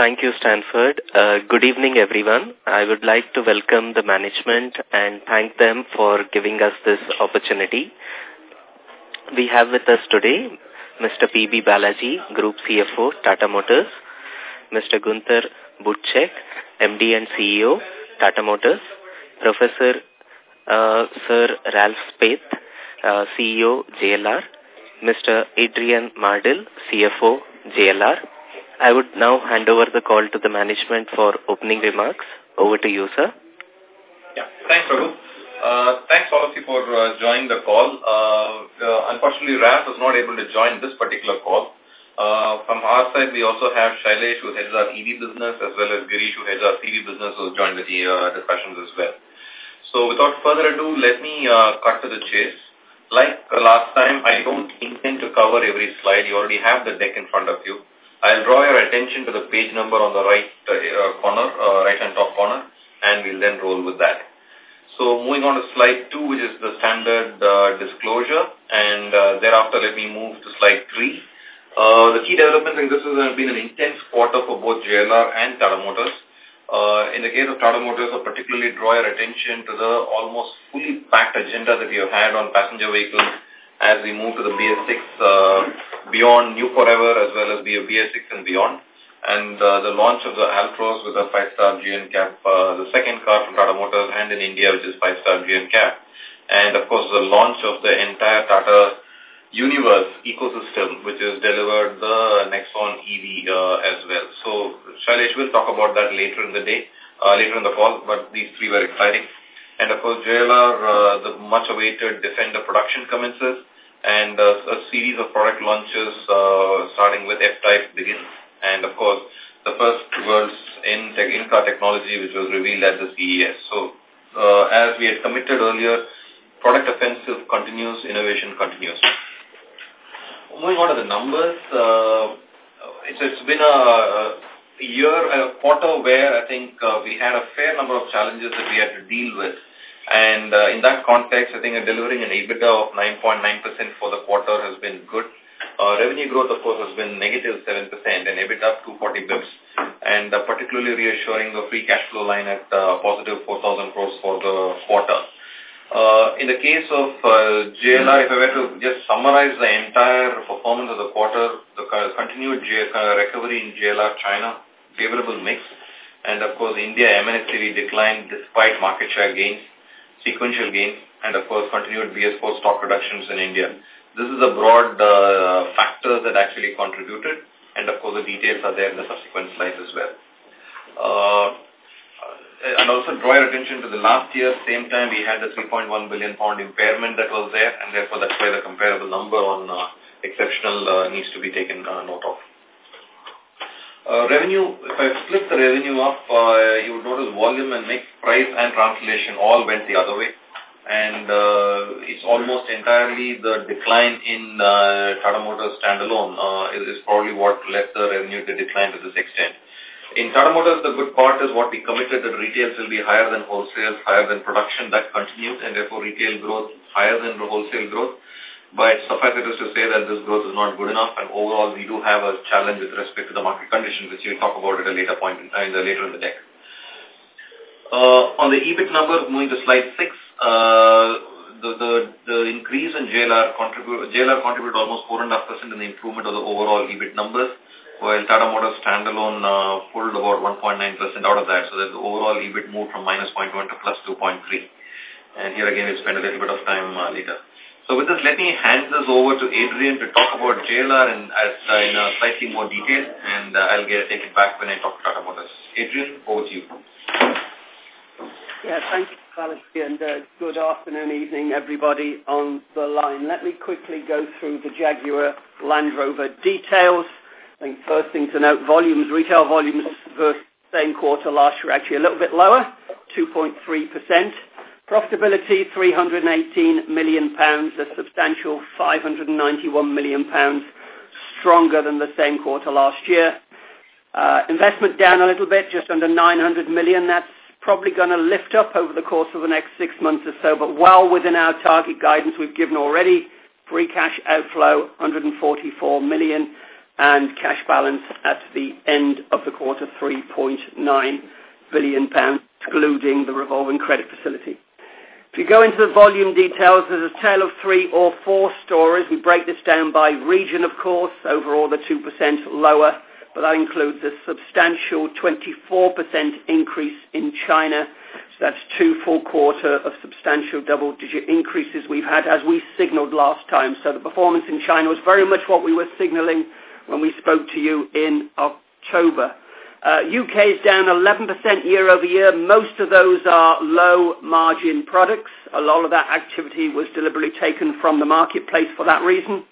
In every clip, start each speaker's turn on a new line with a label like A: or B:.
A: Thank you, Stanford. Uh, good evening, everyone. I would like to welcome the management and thank them for giving us this opportunity. We have with us today Mr. P.B. Balaji, Group CFO, Tata Motors, Mr. Guenter Butschek, MD and CEO, Tata Motors, Professor uh, Sir Ralph Speth, uh, CEO, JLR, Mr. Adrian Mardell, CFO, JLR. I would now hand over the call to the management for opening remarks. Over to you, sir.
B: Yeah, thanks, Raghu. Uh, thanks all of you for uh, joining the call. Uh, uh, unfortunately, Ralph was not able to join this particular call. Uh, from our side, we also have Shailesh, who heads our EV business, as well as Girish, who heads our CV business, who joined the uh, discussions as well. So without further ado, let me uh, cut to the chase. Like last time, I don't intend to cover every slide. You already have the deck in front of you. I'll draw your attention to the page number on the right uh, uh corner, uh, right hand top corner, and we'll then roll with that. So moving on to slide two, which is the standard uh, disclosure, and uh, thereafter let me move to slide three. Uh, the key developments, and this has been an intense quarter for both JLR and Tata Motors. Uh, in the case of Tata Motors, I particularly draw your attention to the almost fully packed agenda that we have had on passenger vehicles as we move to the BS6 uh, beyond New Forever as well as BS6 and beyond. And uh, the launch of the Altroz with a five-star GNCAP, uh, the second car from Tata Motors and in India, which is five-star GNCAP. And of course, the launch of the entire Tata uniEVerse ecosystem, which has delivered the Nexon EV uh, as well. So Shailesh will talk about that later in the day, uh, later in the fall, but these three were exciting. And of course, JLR, uh, the much-awaited Defender production commences, and a series of product launches uh, starting with F-Type begins. And of course, the first world's in tech, in-car technology, which was revealed at the CES. So uh, as we had committed earlier, product offensive continues, innovation continues moving on to the numbers, uh, it's, it's been a, a year, a quarter where I think uh, we had a fair number of challenges that we had to deal with. And uh, in that context, I think delivering an EBITDA of 9.9% for the quarter has been good. Uh, revenue growth, of course, has been negative 7% and EBITDA up 240 bips. And uh, particularly reassuring the free cash flow line at uh, positive 4,000 crores for the quarter. Uh, in the case of uh, JLR, if I were to just summarize the entire performance of the quarter, the continued J uh, recovery in JLR China, favorable mix, and of course India M&HCV declined despite market share gains, sequential gain, and of course continued BS4 stock reductions in India. This is a broad uh, factor that actually contributed, and of course the details are there in the subsequent slides as well. Uh, and also draw your attention to the last year, same time we had the 3.1 billion pound impairment that was there, and therefore that's why the comparable number on uh, exceptional uh, needs to be taken uh, note of. Uh, revenue, if I split the revenue up, uh, you would notice volume and mix, price and translation all went the other way. And uh, it's almost entirely the decline in uh, Tata Motors standalone uh, is, is probably what led the revenue to decline to this extent. In Tata Motors, the good part is what we committed that retails will be higher than wholesale, higher than production. That continues, and therefore retail growth higher than wholesale growth. But suffice it is to say that this growth is not good enough, and overall we do have a challenge with respect to the market conditions, which we'll talk about at a later point in, time, later in the deck. Uh, on the EBIT number, moving to slide six, uh, the, the, the increase in JLR contribute, JLR contributed almost 4.5% in the improvement of the overall EBIT numbers while Tata Motors standalone uh, pulled about 1.9% out of that. So that the overall EBIT moved from minus 0.1 to plus 2.3. And here again, we'll spend a little bit of time uh, later. So with this, let me hand this over to Adrian to talk about JLR in, as, uh, in a slightly more detail, and uh, I'll get take it back when I talk Tata Motors. Adrian, over to you.
C: Yeah, thank you, Balaji, and uh, good afternoon, evening, everybody on the line. Let me quickly go through the Jaguar Land Rover details. I think first thing to note, volumes, retail volumes versus same quarter last year actually a little bit lower, 2.3%. Profitability, 318 million pounds, a substantial 591 million pounds, stronger than the same quarter last year. Uh, investment down a little bit, just under 900 million. That's probably going to lift up over the course of the next six months or so, but well within our target guidance we've given already. Free cash outflow, 144 million and cash balance at the end of the quarter, 3.9 billion pounds, excluding the revolving credit facility. If you go into the volume details, there's a tale of three or four stories. We break this down by region, of course, overall the 2% lower, but that includes a substantial 24% increase in China. So that's two full quarter of substantial double-digit increases we've had as we signaled last time. So the performance in China was very much what we were signaling when we spoke to you in October. Uh, UK is down 11% year over year. Most of those are low margin products. A lot of that activity was deliberately taken from the marketplace for that reason.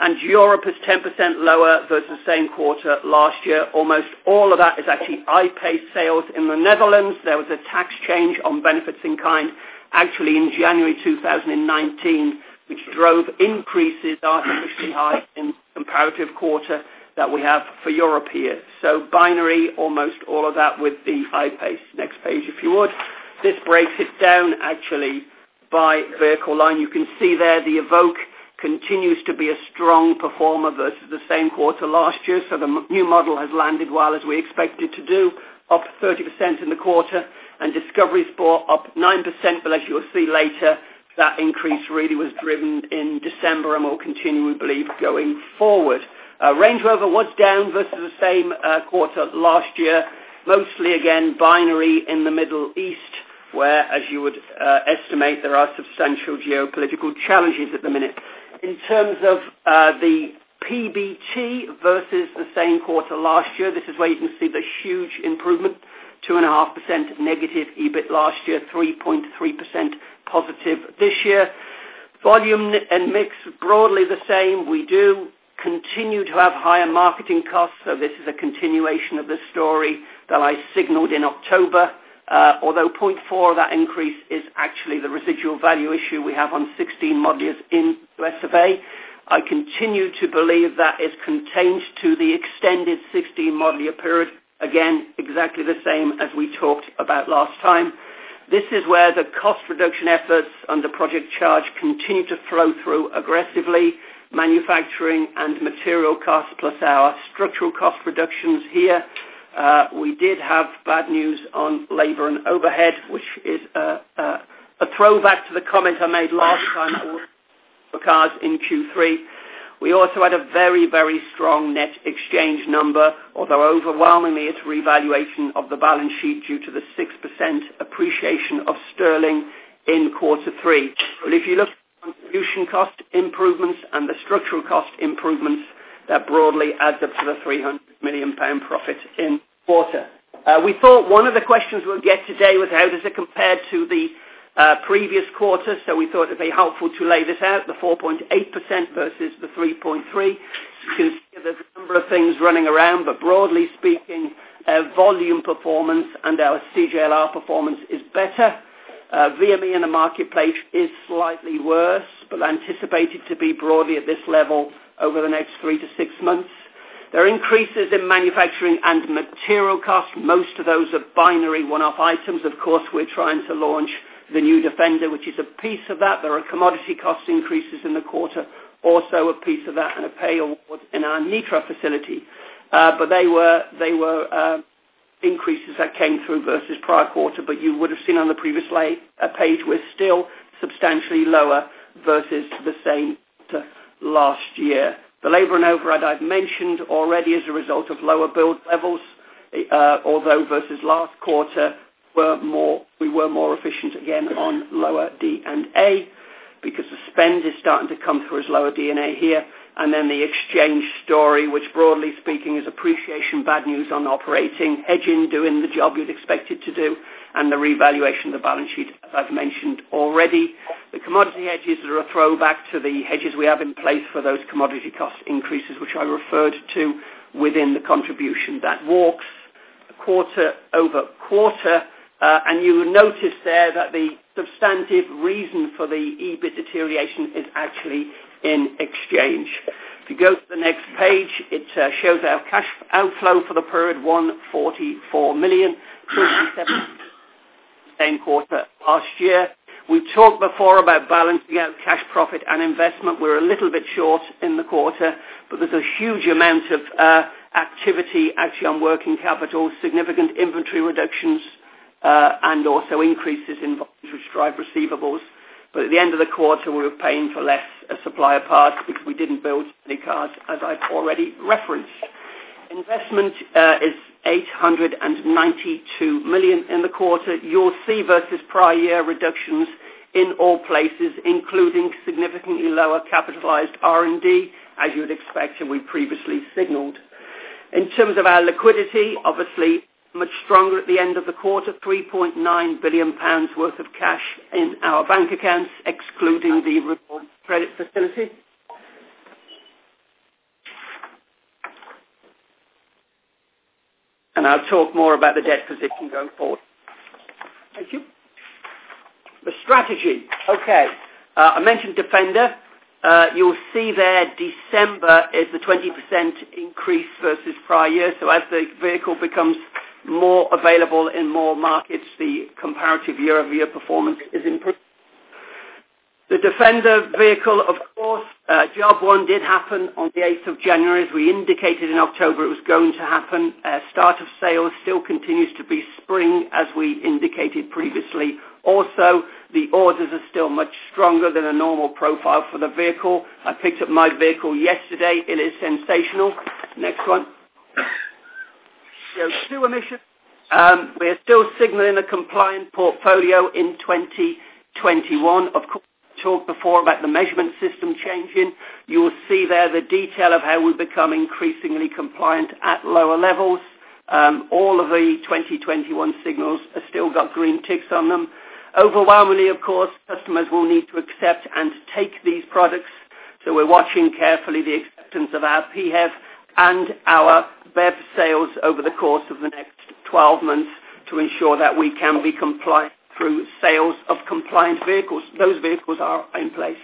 C: And Europe is 10% lower versus the same quarter last year. Almost all of that is actually I-PACE sales in the Netherlands. There was a tax change on benefits in kind actually in January 2019, which drove increases artificially high in comparative quarter that we have for Europe here. So binary, almost all of that with the I-PACE. Next page, if you would. This breaks it down actually by vehicle line. You can see there the Evoque continues to be a strong performer versus the same quarter last year. So the new model has landed well as we expected to do, up 30% in the quarter, and Discovery Sport up 9%, but as you'll see later, that increase really was driven in December and will continue, we believe, going forward. Uh, Range Rover was down versus the same uh, quarter last year, mostly again binary in the Middle East, where, as you would uh, estimate, there are substantial geopolitical challenges at the minute. In terms of uh, the PBT versus the same quarter last year, this is where you can see the huge improvement. 2.5% negative EBIT last year, 3.3% positive this year. Volume and mix broadly the same. We do continue to have higher marketing costs, so this is a continuation of the story that I signaled in October. Uh, although 0.4 of that increase is actually the residual value issue we have on 16 model years in US of A. I continue to believe that is contained to the extended 16 model year period. Again, exactly the same as we talked about last time. This is where the cost reduction efforts under Project Charge continue to flow through aggressively manufacturing and material costs plus our structural cost reductions here. Uh, we did have bad news on labor and overhead, which is a, a, a throwback to the comment I made last time for cars in Q3. We also had a very, very strong net exchange number, although overwhelmingly it's revaluation of the balance sheet due to the 6% appreciation of sterling in quarter three. But if you look contribution cost improvements and the structural cost improvements, that broadly adds up to the 300 million pound profit in quarter. Uh, we thought one of the questions we'll get today was how does it compare to the uh, previous quarter, so we thought it would be helpful to lay this out, the 4.8% versus the 3.3. You can see there's a number of things running around, but broadly speaking, uh, volume performance and our CJLR performance is better. Uh, VME in the marketplace is slightly worse, but anticipated to be broadly at this level over the next three to six months. There are increases in manufacturing and material costs. Most of those are binary one-off items. Of course, we're trying to launch the new Defender, which is a piece of that. There are commodity cost increases in the quarter, also a piece of that, and a pay award in our Nitra facility. Uh, but they were they were uh, increases that came through versus prior quarter, but you would have seen on the previous uh, page we're still substantially lower versus the same last year. The labor and overhead I've mentioned already as a result of lower build levels, uh, although versus last quarter were more, we were more efficient again on lower D and A because the spend is starting to come through as lower D&A here and then the exchange story, which broadly speaking is appreciation bad news on operating, hedging doing the job you'd expect it to do, and the revaluation of the balance sheet, as I've mentioned already. The commodity hedges are a throwback to the hedges we have in place for those commodity cost increases, which I referred to within the contribution. That walks quarter over quarter, uh, and you will notice there that the substantive reason for the EBIT deterioration is actually in exchange. If you go to the next page, it uh, shows our cash outflow for the period 144 million, 27 same quarter last year. We talked before about balancing out cash profit and investment. We're a little bit short in the quarter, but there's a huge amount of uh, activity actually on working capital, significant inventory reductions, uh, and also increases in volumes which drive receivables. But at the end of the quarter, we were paying for less supplier parts because we didn't build any cars, as I've already referenced. Investment uh, is 892 million in the quarter. You'll see versus prior year reductions in all places, including significantly lower capitalized R&D, as you would expect and we previously signaled. In terms of our liquidity, obviously much stronger at the end of the quarter, 3.9 billion pounds worth of cash in our bank accounts, excluding the revolving credit facility. And I'll talk more about the debt position going forward. Thank you. The strategy. Okay. Uh, I mentioned Defender. Uh, you'll see there December is the 20% increase versus prior year. So as the vehicle becomes more available in more markets, the comparative year-over-year performance is improved. The Defender vehicle, of course, uh, job one did happen on the 8th of January. As we indicated in October, it was going to happen. Uh, start of sales still continues to be spring, as we indicated previously. Also, the orders are still much stronger than a normal profile for the vehicle. I picked up my vehicle yesterday. It is sensational. Next one. CO2 emissions. Um, we're still signaling a compliant portfolio in 2021. Of course, talked before about the measurement system changing. You will see there the detail of how we become increasingly compliant at lower levels. Um, all of the 2021 signals have still got green ticks on them. Overwhelmingly, of course, customers will need to accept and take these products. So we're watching carefully the acceptance of our PHEV and our BEV sales over the course of the next 12 months to ensure that we can be compliant through sales of compliant vehicles. Those vehicles are in place.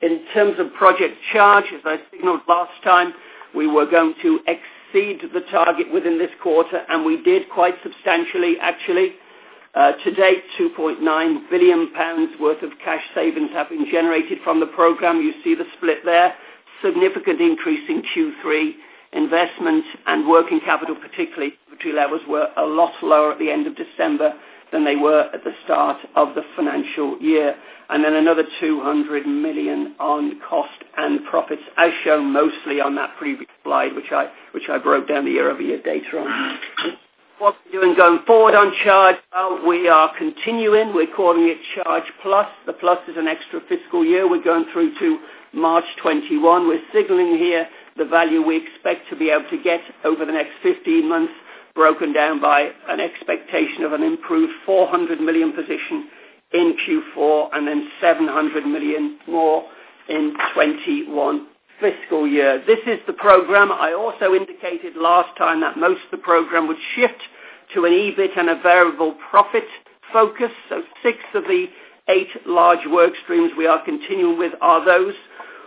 C: In terms of Project Charge, as I signaled last time, we were going to exceed the target within this quarter, and we did quite substantially, actually. Uh, to date, 2.9 billion pounds worth of cash savings have been generated from the program. You see the split there. Significant increase in Q3. Investment and working capital, particularly inventory levels, were a lot lower at the end of December than they were at the start of the financial year. And then another 200 million on cost and profits, as shown mostly on that previous slide, which I, which I broke down the year-over-year data on. What we're doing going forward on Charge, well, we are continuing. We're calling it Charge Plus. The Plus is an extra fiscal year. We're going through to March 21. We're signaling here the value we expect to be able to get over the next 15 months broken down by an expectation of an improved 400 million position in Q4 and then 700 million more in 21 fiscal year. This is the program. I also indicated last time that most of the program would shift to an EBIT and a variable profit focus. So six of the eight large work streams we are continuing with are those.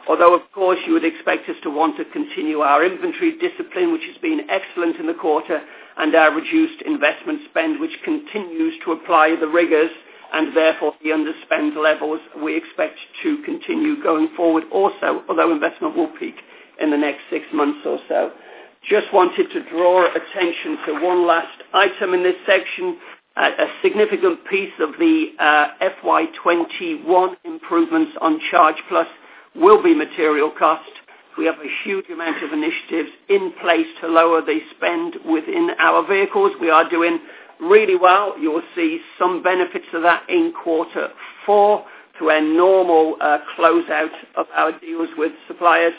C: Although, of course, you would expect us to want to continue our inventory discipline, which has been excellent in the quarter, and our reduced investment spend, which continues to apply the rigors and therefore the underspend levels we expect to continue going forward also, although investment will peak in the next six months or so. Just wanted to draw attention to one last item in this section. A significant piece of the uh, FY21 improvements on Charge Plus will be material cost. We have a huge amount of initiatives in place to lower the spend within our vehicles. We are doing really well. You'll see some benefits of that in quarter four through a normal uh, closeout of our deals with suppliers,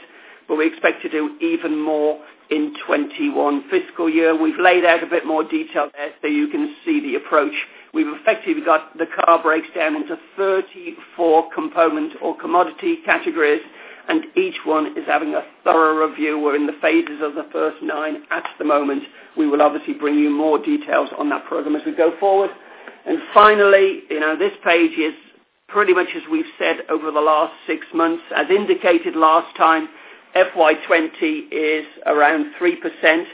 C: but we expect to do even more in 21 fiscal year. We've laid out a bit more detail there so you can see the approach. We've effectively got the car breaks down into 34 component or commodity categories and each one is having a thorough review. We're in the phases of the first nine at the moment. We will obviously bring you more details on that program as we go forward. And finally, you know, this page is pretty much as we've said over the last six months. As indicated last time, FY20 is around 3%.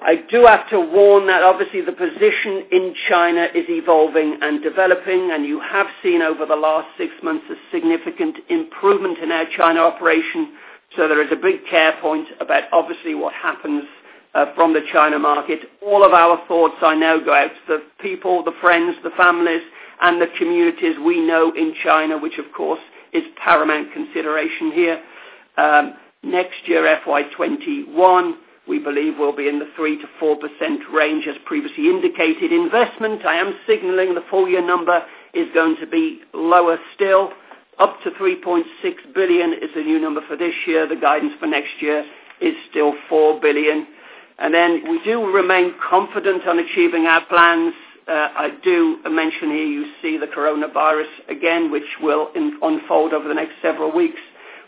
C: I do have to warn that obviously the position in China is evolving and developing, and you have seen over the last six months a significant improvement in our China operation. So there is a big care point about obviously what happens uh, from the China market. All of our thoughts I know go out to the people, the friends, the families, and the communities we know in China, which of course is paramount consideration here. Um, next year, FY21, we believe we'll be in the 3 to 4% range as previously indicated. Investment, I am signaling the full year number is going to be lower still. Up to 3.6 billion is the new number for this year. The guidance for next year is still 4 billion. And then we do remain confident on achieving our plans. Uh, I do mention here you see the coronavirus again, which will in, unfold over the next several weeks.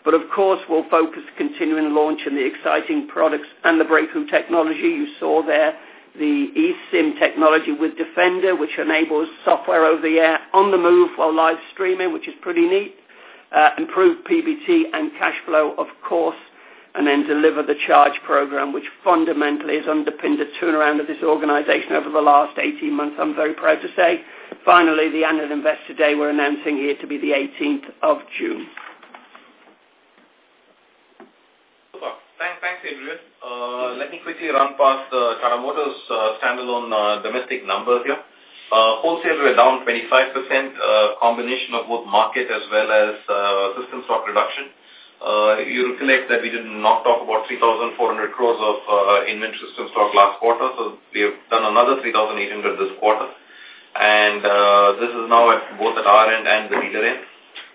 C: But of course, we'll focus continuing launching the exciting products and the breakthrough technology. You saw there the eSIM technology with Defender, which enables software over the air on the move while live streaming, which is pretty neat. Uh, improved PBT and cash flow, of course, and then deliver the charge program, which fundamentally has underpinned the turnaround of this organization over the last 18 months, I'm very proud to say. Finally, the annual investor day we're announcing here to be the 18th of June.
B: Thanks, thanks, Adrian. Uh, let me quickly run past the Tata Motors uh, standalone uh, domestic numbers here. Uh, wholesale were down 25%, uh, combination of both market as well as uh, system stock reduction. Uh, you recollect that we did not talk about 3,400 crores of uh, inventory system stock last quarter, so we have done another 3,800 this quarter. And uh, this is now at both at our end and the dealer end.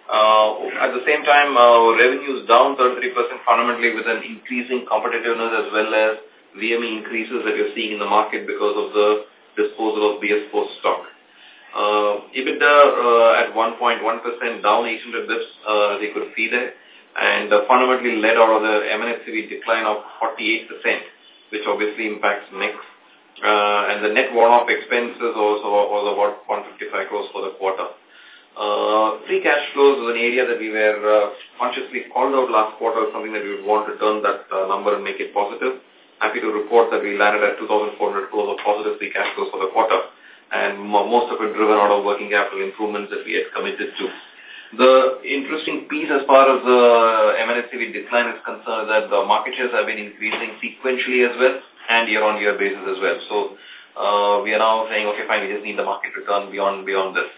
B: Uh, at the same time, uh, revenue is down 33% fundamentally with an increasing competitiveness as well as VME increases that you're seeing in the market because of the disposal of BS4 stock. Uh, EBITDA uh, at 1.1% down 800 bps, uh, they could see there, and uh, fundamentally led out of the M&HCV decline of 48%, which obviously impacts mix. Uh, and the net one-off expenses also was about 155 crores for the quarter. Uh, free cash flows was an area that we were uh, consciously called out last quarter, something that we would want to turn that uh, number and make it positive. Happy to report that we landed at 2,400 crores of positive free cash flows for the quarter, and most of it driven out of working capital improvements that we had committed to. The interesting piece as far as the M&HCV decline is concerned that the market shares have been increasing sequentially as well and year-on-year -year basis as well. So uh, we are now saying, okay, fine, we just need the market return beyond beyond this.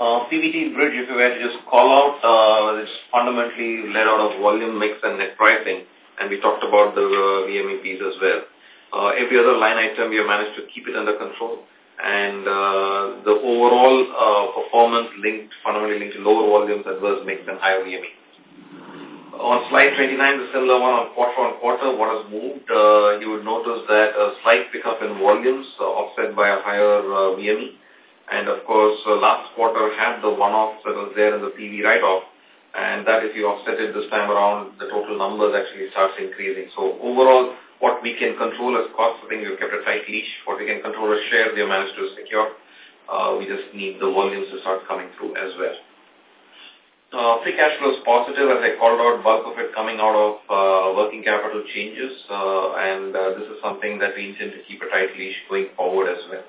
B: Uh, bridge, if you were to just call out, uh, it's fundamentally led out of volume mix and net pricing, and we talked about the uh, VME piece as well. Uh, every other line item, we have managed to keep it under control, and uh, the overall uh, performance linked, fundamentally linked to lower volumes, adverse mix, and higher VME. On slide 29, the similar one on quarter on quarter, what has moved, uh, you would notice that a slight pickup in volumes uh, offset by a higher uh, VME and of course, uh, last quarter had the one-off that was there in the PV write-off. And that if you offset it this time around, the total numbers actually starts increasing. So overall, what we can control as costs, I think we've kept a tight leash. What we can control as shares, we managed to secure. Uh, we just need the volumes to start coming through as well. Uh, free cash flow is positive, as I called out, bulk of it coming out of uh, working capital changes, uh, and uh, this is something that we intend to keep a tight leash going forward as well.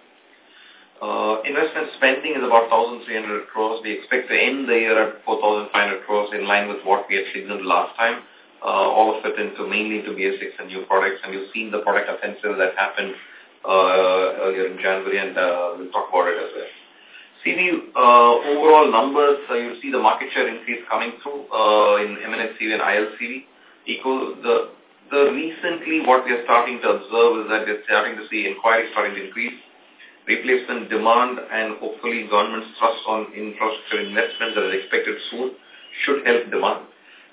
B: Uh, investment spending is about 1,300 crores. We expect to end the year at 4,500 crores in line with what we had signaled last time. Uh, all of it into mainly into BS6 and new products. And you've seen the product offensive that happened uh, earlier in January, and uh, we'll talk about it as well. CV uh, overall numbers, uh, you see the market share increase coming through uh, in M&HCV and ILCV. Equal the the recently what we are starting to observe is that we're starting to see inquiries starting to increase replacement demand and hopefully government's thrust on infrastructure investments that is expected soon should help demand.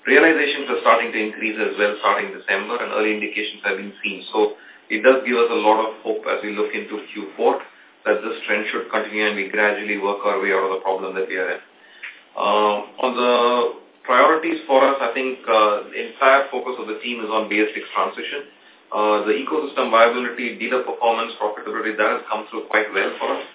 B: Realizations are starting to increase as well starting December and early indications have been seen. So it does give us a lot of hope as we look into Q4 that this trend should continue and we gradually work our way out of the problem that we are in. Uh, on the priorities for us, I think uh, the entire focus of the team is on BS6 transition. Uh, the ecosystem viability, dealer performance, profitability, that has come through quite well for us,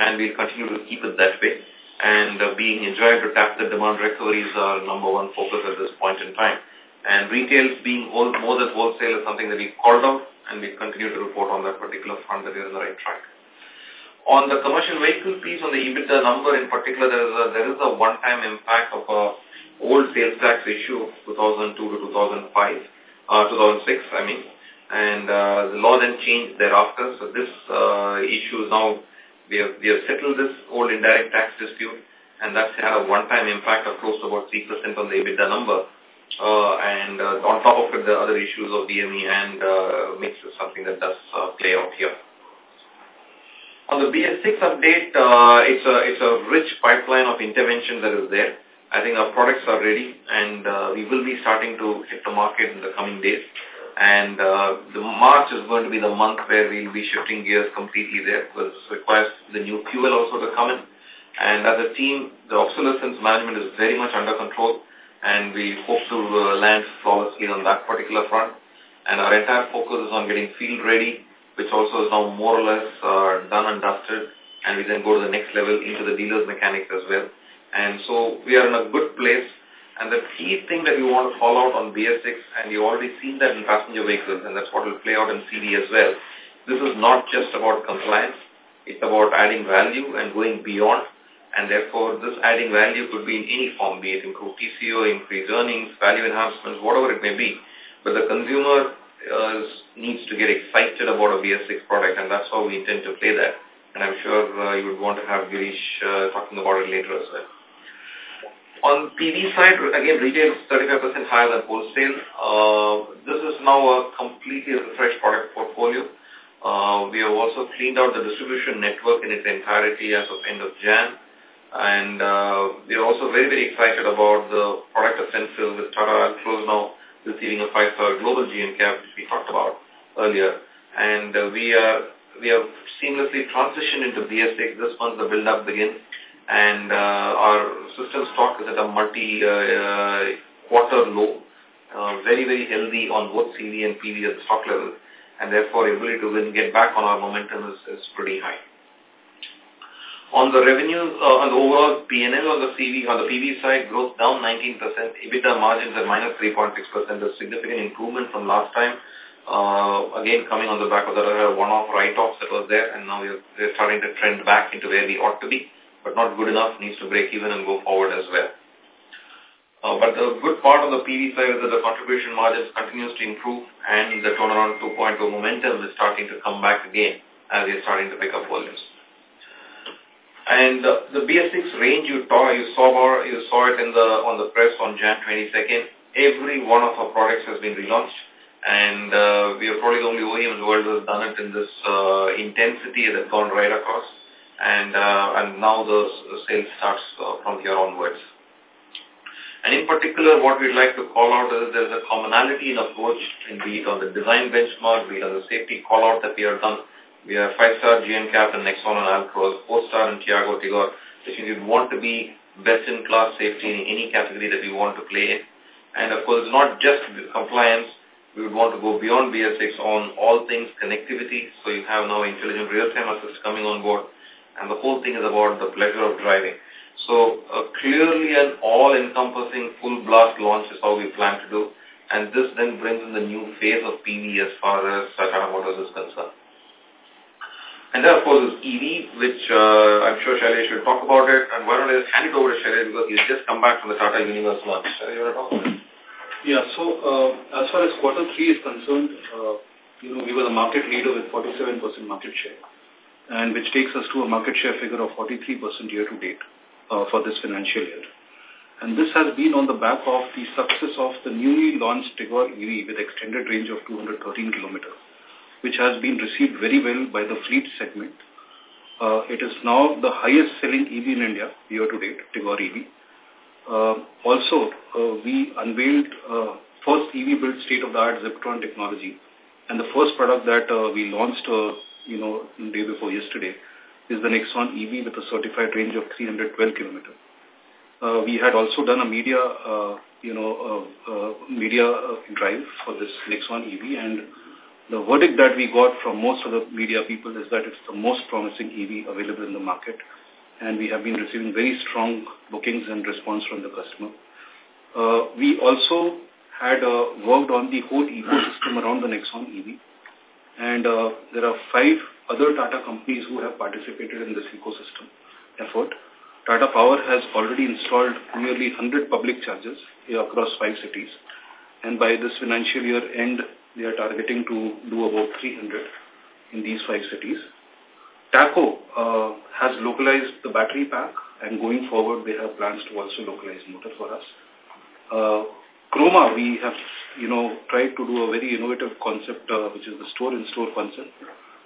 B: and we'll continue to keep it that way. And uh, being agile to tap the demand recovery is our number one focus at this point in time. And retail being more than wholesale is something that we called out, and we continue to report on that particular front that are on the right track. On the commercial vehicle piece, on the EBITDA number in particular, there is a, there is a one-time impact of a old sales tax issue of 2002 to 2005, uh, 2006, I mean, and uh, the law then changed thereafter. So this uh, issue is now, we have, we have settled this old indirect tax dispute, and that's had a one-time impact of close to about 3% on the EBITDA number. Uh, and uh, on top of it, the other issues of DME and uh, mix is something that does uh, play out here. On the BS6 update, uh, it's a it's a rich pipeline of intervention that is there. I think our products are ready, and uh, we will be starting to hit the market in the coming days. And uh, the March is going to be the month where we'll be shifting gears completely there because requires the new fuel also to come in. And as a team, the obsolescence management is very much under control, and we hope to uh, land flawlessly on that particular front. And our entire focus is on getting field ready which also is now more or less uh, done and dusted, and we then go to the next level into the dealer's mechanics as well. And so we are in a good place. And the key thing that we want to call out on BS6, and you've already seen that in passenger vehicles, and that's what will play out in CV as well. This is not just about compliance. It's about adding value and going beyond. And therefore, this adding value could be in any form, be it improved TCO, increased earnings, value enhancements, whatever it may be. But the consumer uh, needs to get excited about a BS6 product, and that's how we intend to play that. And I'm sure uh, you would want to have Girish uh, talking about it later as well. On PV side, again, retail is 35% higher than wholesale. Uh, this is now a completely refreshed product portfolio. Uh, we have also cleaned out the distribution network in its entirety as of end of Jan. And uh, we are also very, very excited about the product essential with Tata Altroz now receiving a five-star global GNCAP, which we talked about earlier. And uh, we are we have seamlessly transitioned into BS6. This month the build-up begins, and uh, our system stock is at a multi-quarter uh, quarter low, uh, very, very healthy on both CV and PV at stock level, and therefore ability to win, get back on our momentum is, is pretty high. On the revenues, uh, on the overall P&L on the CV, on the PV side, growth down 19%, EBITDA margins at minus 3.6%, a significant improvement from last time. Uh, again, coming on the back of the one-off write-offs that was there, and now we're starting to trend back into where we ought to be, but not good enough, needs to break even and go forward as well. Uh, but the good part of the PV side is that the contribution margins continues to improve and the turnaround 2.0 momentum is starting to come back again as we're starting to pick up volumes. And uh, the BS6 range you saw, you saw you saw it in the on the press on Jan 22nd. Every one of our products has been relaunched, and uh, we are probably the only OEM in the world that has done it in this uh, intensity that's gone right across. And uh, and now the, sales starts uh, from here onwards. And in particular, what we'd like to call out is there's a commonality in approach, in be on the design benchmark, be it on the safety call out that we have done we have five-star GNCAP and Nexon and Altroz, four-star and Tiago Tigor, which means we want to be best-in-class safety in any category that we want to play in. And of course, it's not just compliance, we would want to go beyond BS6 on all things connectivity. So you have now intelligent real-time assist coming on board. And the whole thing is about the pleasure of driving. So uh, clearly an all-encompassing full blast launch is how we plan to do. And this then brings in the new phase of PV as far as Tata Motors is concerned. And then, of course, is EV, which uh, I'm sure Shailesh will talk about it. And why don't I hand it over to Shailesh because he's just come back from the Tata uniEVerse launch. You want to talk?
D: Yeah, so uh, as far as quarter three is concerned, uh, you know, we were the market leader with 47% market share, and which takes us to a market share figure of 43% year to date uh, for this financial year. And this has been on the back of the success of the newly launched Tigor EV with extended range of 213 kilometers which has been received very well by the fleet segment. Uh, it is now the highest selling EV in India year to date, Tigor EV. Uh, also, uh, we unveiled uh, first EV built state-of-the-art Ziptron technology. And the first product that uh, we launched, uh, you know, the day before yesterday is the Nexon EV with a certified range of 312 kilometers. Uh, we had also done a media, uh, you know, uh, uh, media uh, drive for this Nexon EV and the verdict that we got from most of the media people is that it's the most promising EV available in the market. And we have been receiving very strong bookings and response from the customer. Uh, we also had uh, worked on the whole ecosystem around the Nexon EV. And uh, there are five other Tata companies who have participated in this ecosystem effort. Tata Power has already installed nearly 100 public chargers across five cities. And by this financial year end, they are targeting to do about 300 in these five cities. TACO uh, has localized the battery pack and going forward they have plans to also localize motor for us. Uh, Croma, we have, you know, tried to do a very innovative concept, uh, which is the store-in-store -store concept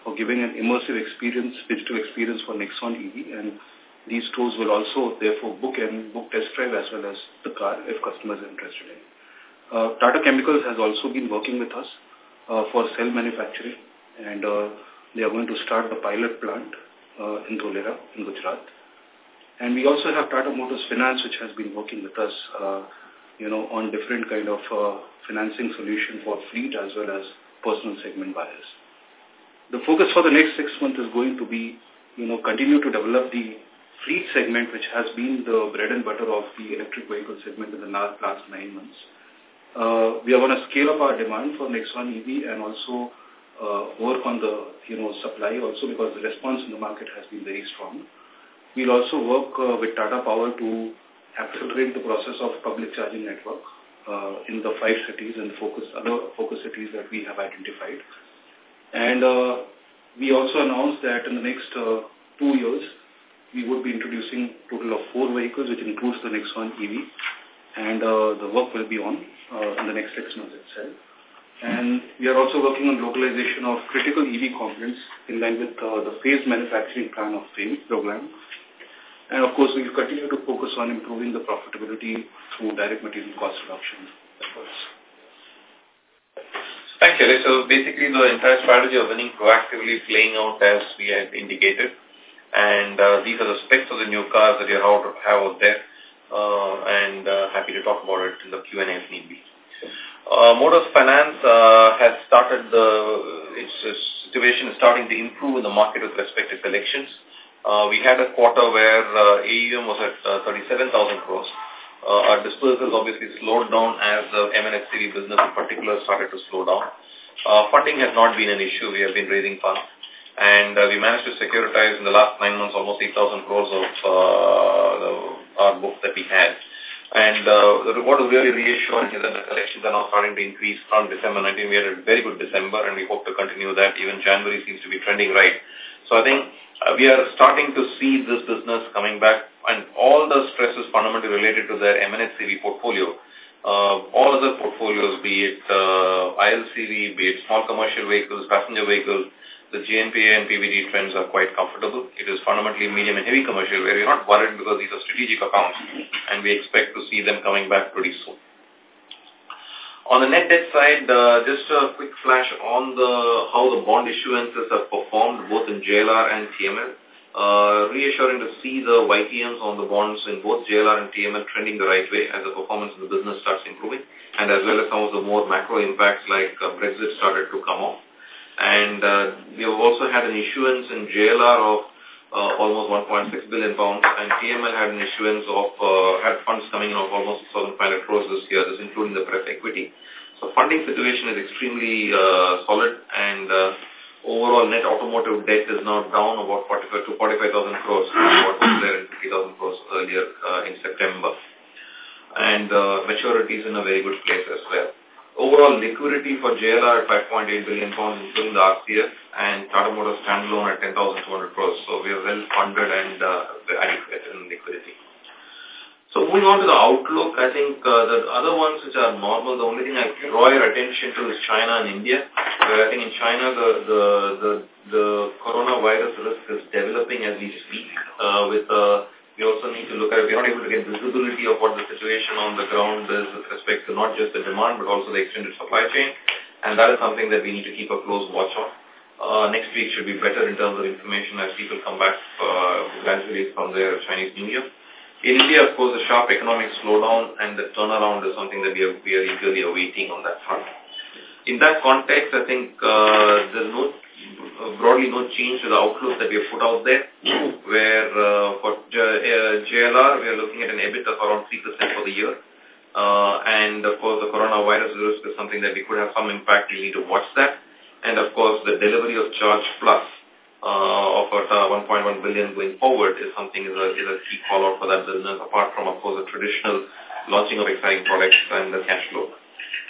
D: for giving an immersive experience, digital experience for Nexon EV. And these stores will also, therefore, book and book test drive as well as the car if customers are interested in. Uh, Tata Chemicals has also been working with us uh, for cell manufacturing, and uh, they are going to start the pilot plant uh, in Dholera, in Gujarat. And we also have Tata Motors Finance, which has been working with us uh, you know, on different kind of uh, financing solution for fleet as well as personal segment buyers. The focus for the next six months is going to be, you know, continue to develop the fleet segment, which has been the bread and butter of the electric vehicle segment in the last, last nine months. Uh, we are going to scale up our demand for Nexon EV and also uh, work on the, you know, supply also because the response in the market has been very strong. We'll also work uh, with Tata Power to accelerate the process of public charging network uh, in the five cities and focus other focus cities that we have identified. And uh, we also announced that in the next uh, two years, we would be introducing total of four vehicles, which includes the Nexon EV. And uh, the work will be on uh, in the next six months itself. And we are also working on localization of critical EV components in line with uh, the phased manufacturing plan of FAME program and of course, we'll continue to focus on improving the profitability through direct material cost reduction efforts.
B: Thank you. So basically the entire strategy of winning proactively playing out as we had indicated. And uh, these are the specs of the new cars that you have out there. Uh, and uh, happy to talk about it in the Q&A if need be. Uh, Motors Finance uh, has started the, its, situation is starting to improve in the market with respect to collections. We had a quarter where uh, AUM was at uh, 37,000 crores. Uh, our dispersals obviously slowed down as the M&HCV business in particular started to slow down. Uh, funding has not been an issue. We have been raising funds. And uh, we managed to securitize in the last nine months almost 8,000 crores of uh, our book that we had. And uh, what is really reassuring is that the collections are now starting to increase from December 19. We had a very good December and we hope to continue that. Even January seems to be trending right. So I think uh, we are starting to see this business coming back and all the stress is fundamentally related to their M&HCV portfolio. Uh, all other portfolios, be it uh, ILCV, be it small commercial vehicles, passenger vehicles, the GNPA and PVD trends are quite comfortable. It is fundamentally medium and heavy commercial where we're not worried because these are strategic accounts and we expect to see them coming back pretty soon. On the net debt side, uh, just a quick flash on the how the bond issuances have performed both in JLR and TML. Uh, reassuring to see the YTMs on the bonds in both JLR and TML trending the right way as the performance of the business starts improving and as well as some of the more macro impacts like uh, Brexit started to come off. And uh, we have also had an issuance in JLR of uh, almost 1.6 billion pounds, and TML had an issuance of, uh, had funds coming in of almost 1,500 crores this year, this including the pref equity. So funding situation is extremely uh, solid, and uh, overall net automotive debt is now down about 45 to 45,000 crores, what was there in 50,000 crores earlier uh, in September. And uh, maturity is in a very good place as well. Overall liquidity for JLR at 5.8 billion pounds, including the RCF, and Tata Motors standalone at 10,200 crores. So we are well funded and uh, adequate in liquidity. So moving on to the outlook, I think uh, the other ones which are normal, the only thing I draw your attention to is China and India, where I think in China the the the, the coronavirus risk is developing as we speak. Uh, with uh, we also need to look at, we're not able to get visibility of what the situation on the ground is with respect to not just the demand, but also the extended supply chain. And that is something that we need to keep a close watch on. Uh, next week should be better in terms of information as people come back uh, gradually from their Chinese New Year. In India, of course, the sharp economic slowdown and the turnaround is something that we are, we are eagerly awaiting on that front. In that context, I think uh, there's no broadly no change to the outlook that we have put out there, where uh, for uh, JLR, we are looking at an EBIT of around 3% for the year. Uh, and of course, the coronavirus risk is something that we could have some impact. We need to watch that. And of course, the delivery of Charge Plus uh, of uh, 1.1 billion going forward is something is a, is a key follow for that business, apart from, of course, the traditional launching of exciting products and the cash flow.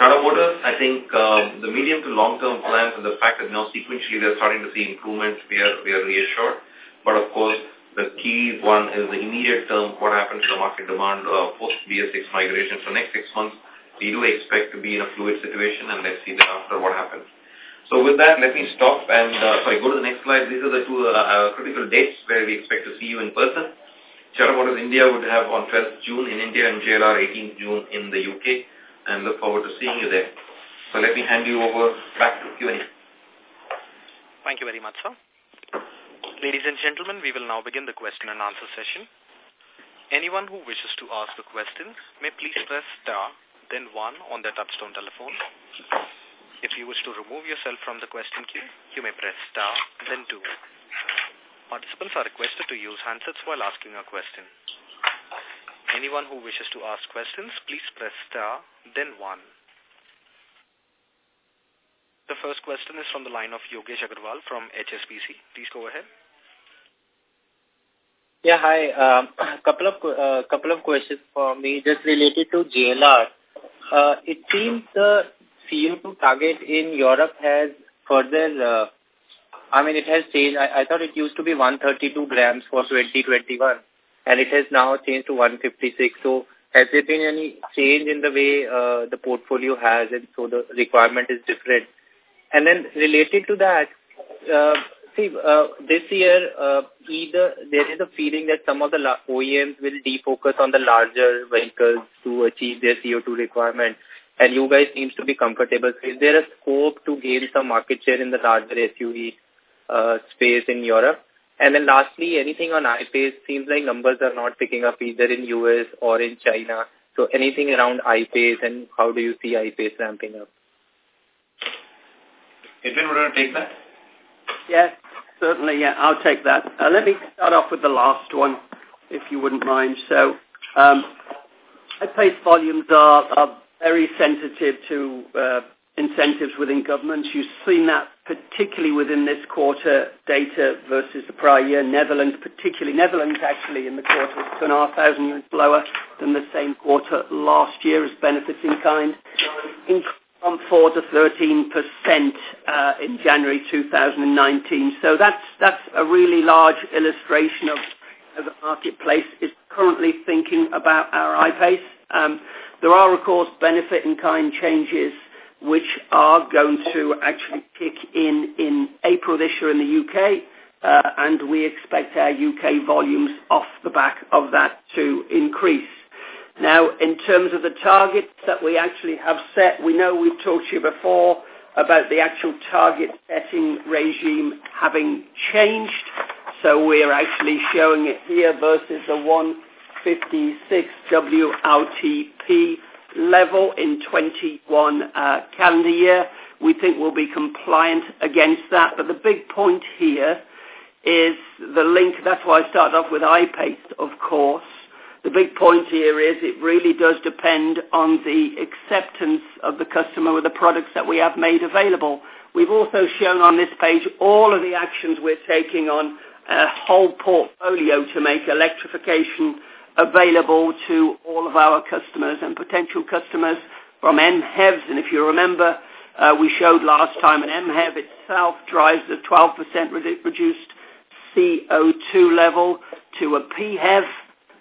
B: Tata Motors, I think um, the medium to long-term plans and the fact that now sequentially they're starting to see improvements, we are, we are reassured. But of course, the key one is the immediate term, what happens to the market demand uh, post BS6 migration. So next six months, we do expect to be in a fluid situation and let's see thereafter what happens. So with that, let me stop and, uh, sorry, go to the next slide. These are the two uh, uh, critical dates where we expect to see you in person. Tata Motors India would have on 12th June in India and JLR 18th June in the UK and look forward to seeing you there. So let me hand you over back to Q&A.
E: Thank you very much, sir. Ladies and gentlemen, we will now begin the question and answer session. Anyone who wishes to ask a question may please press star, then one on their touchtone telephone. If you wish to remove yourself from the question queue, you may press star, then two. Participants are requested to use handsets while asking a question. Anyone who wishes to ask questions, please press star, then one. The first question is from the line of Yogesh Agarwal from HSBC. Please go ahead.
F: Yeah, hi. Um, a couple of uh, couple of questions for me, just related to JLR. Uh, it seems the CO2 target in Europe has further, uh, I mean, it has changed. I, I thought it used to be 132 grams for 2021, and it has now changed to 156. So has there been any change in the way uh, the portfolio has, and so the requirement is different? And then related to that, uh, see, uh, this year, uh, either there is a feeling that some of the OEMs will defocus on the larger vehicles to achieve their CO2 requirement, and you guys seems to be comfortable. So is there a scope to gain some market share in the larger SUV uh, space in Europe? And then lastly, anything on I-PACE seems like numbers are not picking up either in US or in China. So anything around I-PACE and how do you see I-PACE ramping up?
B: Adrian, would you take that?
C: Yes, certainly. Yeah, I'll take that. Uh, let me start off with the last one, if you wouldn't mind. So, um, I-PACE volumes are, are very sensitive to uh, incentives within governments. You've seen that particularly within this quarter data versus the prior year. Netherlands, particularly Netherlands, actually in the quarter was two and a half thousand units lower than the same quarter last year as benefits in kind. In from 4 to 13 percent uh, in January 2019. So that's that's a really large illustration of how the marketplace is currently thinking about our I-PACE. Um, there are, of course, benefit in kind changes which are going to actually kick in in April this year in the UK. Uh, and we expect our UK volumes off the back of that to increase. Now, in terms of the targets that we actually have set, we know we've talked to you before about the actual target setting regime having changed. So we're actually showing it here versus the 156 WLTP level in 21 uh, calendar year. We think we'll be compliant against that. But the big point here is the link. That's why I started off with I-PACE, of course. The big point here is it really does depend on the acceptance of the customer with the products that we have made available. We've also shown on this page all of the actions we're taking on a whole portfolio to make electrification available to all of our customers and potential customers from MHEVs. And if you remember, uh, we showed last time an MHEV itself drives a 12% redu reduced CO2 level to a PHEV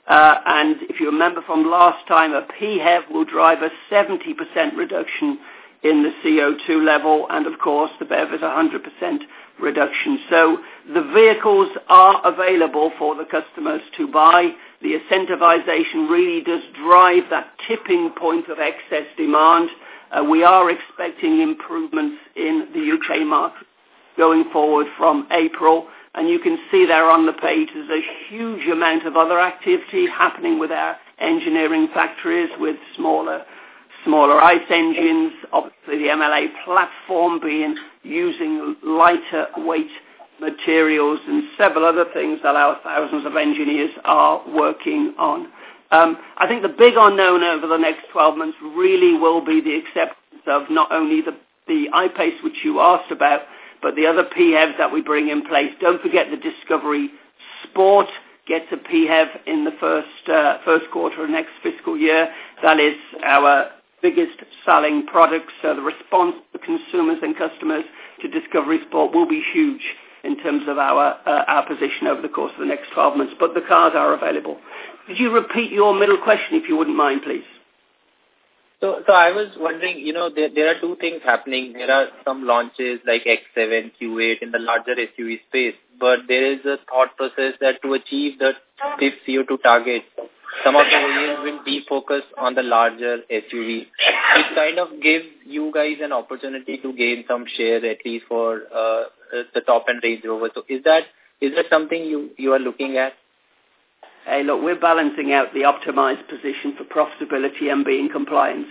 C: uh, and if you remember from last time, a PHEV will drive a 70% reduction in the CO2 level, and of course the BEV is 100% reduction. So the vehicles are available for the customers to buy. The incentivization really does drive that tipping point of excess demand. Uh, we are expecting improvements in the UK market going forward from April. And you can see there on the page there's a huge amount of other activity happening with our engineering factories with smaller smaller ICE engines, obviously the MLA platform being using lighter weight materials and several other things that our thousands of engineers are working on. Um, I think the big unknown over the next 12 months really will be the acceptance of not only the, the I-Pace, which you asked about, but the other PHEVs that we bring in place. Don't forget the Discovery Sport gets a PHEV in the first, uh, first quarter of next fiscal year. That is our biggest selling product, so the response to consumers and customers to Discovery Sport will be huge in terms of our uh, our position over the course of the next 12 months. But the cars are available. Could you repeat your middle question, if you wouldn't mind, please?
F: So, so I was wondering, you know, there, there are two things happening. There are some launches like X7, Q8 in the larger SUV space, but there is a thought process that to achieve the stiff CO2 target, some of the OEMs will defocus on the larger SUV. It kind of gives you guys an opportunity to gain some share at least for uh, the top-end Range Rover. So is that is that something you, you are looking at?
C: Hey, look, we're balancing out the optimized position for profitability and being compliance.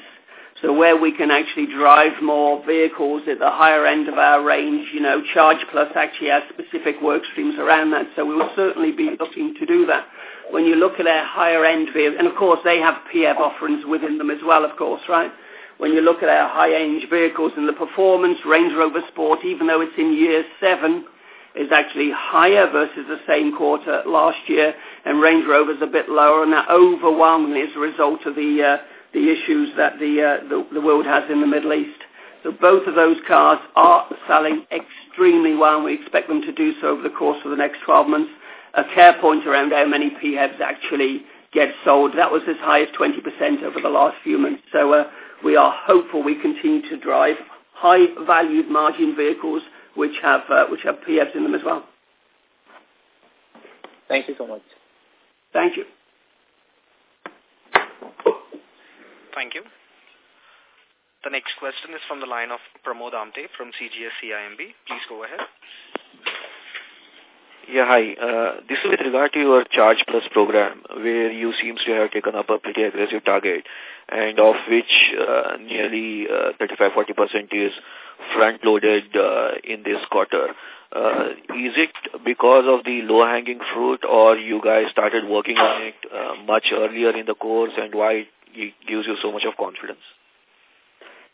C: So where we can actually drive more vehicles at the higher end of our range, you know, Charge Plus actually has specific work streams around that. So we will certainly be looking to do that. When you look at our higher end vehicles, and of course they have PF offerings within them as well, of course, right? When you look at our high-end vehicles and the performance, Range Rover Sport, even though it's in year seven, is actually higher versus the same quarter last year, and Range Rover's a bit lower, and that overwhelmingly is a result of the uh, the issues that the, uh, the the world has in the Middle East. So both of those cars are selling extremely well, and we expect them to do so over the course of the next 12 months. A care point around how many PHEVs actually get sold. That was as high as 20% over the last few months. So uh, we are hopeful we continue to drive high-valued margin vehicles which have uh, which have PHEVs in them as well.
F: Thank you so much.
C: Thank you.
E: Thank you. The next question is from the line of Pramod Amte from CGS CIMB. Please go ahead.
G: Yeah, hi. Uh, this is with regard to your Charge Plus program, where you seems to have taken up a pretty aggressive target, and of which uh, nearly 35-40% uh, is front-loaded uh, in this quarter. Uh, is it because of the low-hanging fruit, or you guys started working on it uh, much earlier in the course, and why it gives you so much of confidence?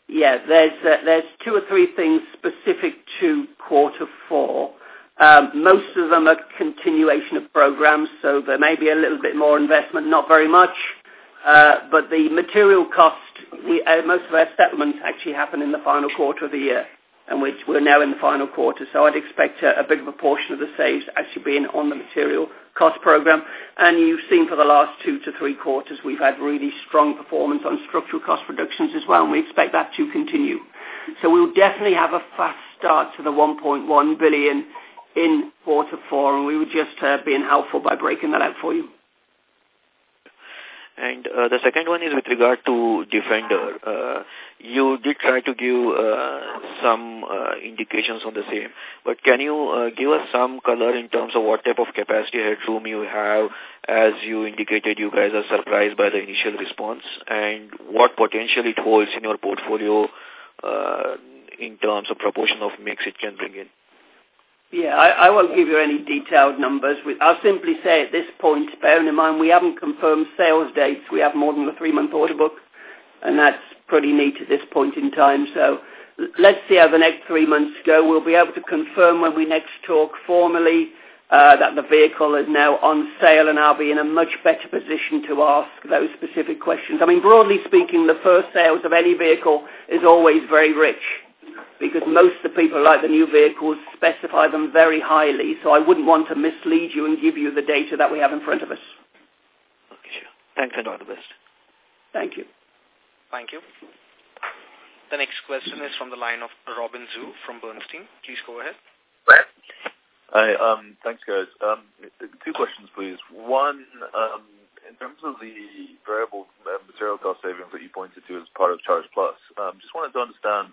C: Yeah, there's uh, there's two or three things specific to quarter four. Um, most of them are continuation of programs, so there may be a little bit more investment, not very much. Uh, but the material cost, uh, most of our settlements actually happen in the final quarter of the year, and we're now in the final quarter. So I'd expect a, a big proportion of the saves actually being on the material cost program. And you've seen for the last two to three quarters, we've had really strong performance on structural cost reductions as well, and we expect that to continue. So we'll definitely have a fast start to the 1.1 billion in quarter four, and we were just uh, being helpful by breaking that out for you.
G: And uh, the second one is with regard to Defender. Uh, you did try to give uh, some uh, indications on the same, but can you uh, give us some color in terms of what type of capacity headroom you have as you indicated you guys are surprised by the initial response and what potential it holds in your portfolio uh, in terms of proportion of mix it can bring in?
C: Yeah, I, I won't give you any detailed numbers. I'll simply say at this point, bearing in mind we haven't confirmed sales dates, we have more than a three-month order book, and that's pretty neat at this point in time. So let's see how the next three months go. We'll be able to confirm when we next talk formally uh, that the vehicle is now on sale, and I'll be in a much better position to ask those specific questions. I mean, broadly speaking, the first sales of any vehicle is always very rich because most of the people like the new vehicles specify them very highly, so I wouldn't want to mislead you and give you the data that we have in front of us.
G: Okay, sure. Thanks and all the best.
C: Thank you.
E: Thank you. The next question is from the line of Robin Zhu from Bernstein. Please go ahead.
H: Hi, um, thanks guys. Um, two questions please. One, um, in terms of the variable uh, material cost savings that you pointed to as part of Charge Plus, um, just wanted to understand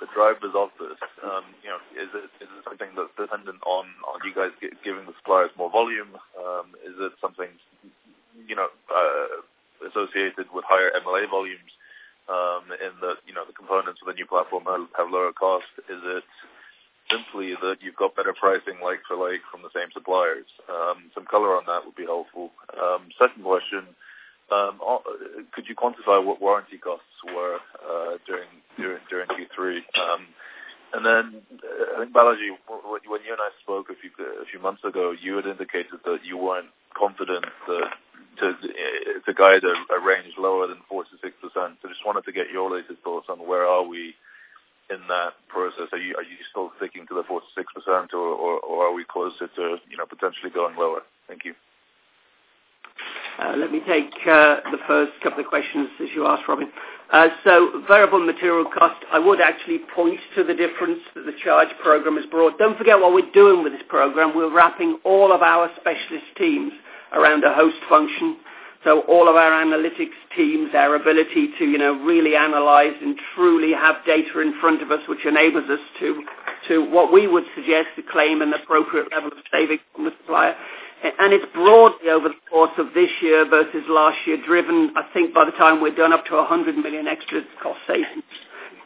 H: the drivers of this? Um, you know, is it is it something that's dependent on on you guys giving the suppliers more volume? Um, is it something you know uh, associated with higher MLA volumes? Um, in that you know the components of the new platform have, have lower cost. Is it simply that you've got better pricing like for like from the same suppliers? Um, some color on that would be helpful. Um, second question Um, uh, could you quantify what warranty costs were uh, during during during Q3? Um, and then uh, I think Balaji, when you and I spoke a few a few months ago, you had indicated that you weren't confident that to to guide a, a range lower than four to six percent. So just wanted to get your latest thoughts on where are we in that process. Are you are you still sticking to the four to six percent, or, or or are we closer to you know potentially going lower? Thank you.
C: Uh, let me take uh, the first couple of questions as you asked, Robin. Uh, so variable material cost, I would actually point to the difference that the charge program has brought. Don't forget what we're doing with this program. We're wrapping all of our specialist teams around a host function. So all of our analytics teams, our ability to, you know, really analyze and truly have data in front of us, which enables us to, to what we would suggest to claim an appropriate level of saving from the supplier and it's broadly over the course of this year versus last year driven, I think by the time we're done, up to 100 million extra cost savings.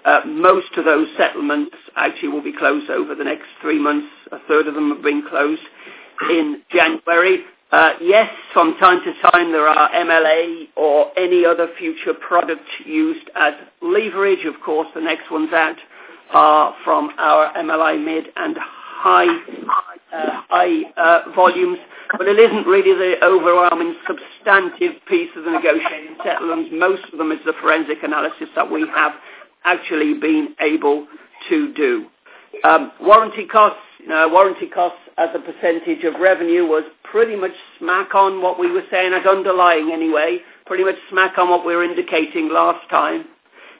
C: Uh, most of those settlements actually will be closed over the next three months. A third of them have been closed in January. Uh, yes, from time to time there are MLA or any other future product used as leverage. Of course, the next ones out are from our MLA mid and high uh, high uh, volumes, but it isn't really the overwhelming substantive piece of the negotiating settlements. Most of them is the forensic analysis that we have actually been able to do. Um, warranty costs, you know, warranty costs as a percentage of revenue was pretty much smack on what we were saying as underlying anyway, pretty much smack on what we were indicating last time.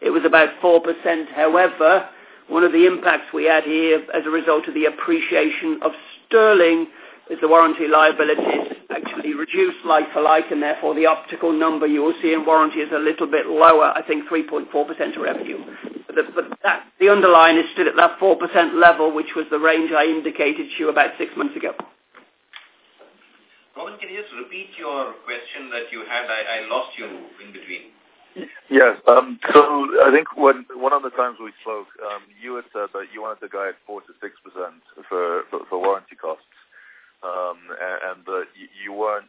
C: It was about 4%. However, one of the impacts we had here as a result of the appreciation of sterling is the warranty liabilities actually reduced like for like, and therefore the optical number you will see in warranty is a little bit lower, I think 3.4% of revenue. But, the, but that, the underlying is still at that 4% level, which was the range I indicated to you about six months ago.
B: Robin, can you just repeat your question that you had? I, I lost you in between.
H: Yes. Um, so I think when, one of the times we spoke, um, you had said that you wanted to guide 4 to 6% for, for, for warranty costs, um, and, and that you, you weren't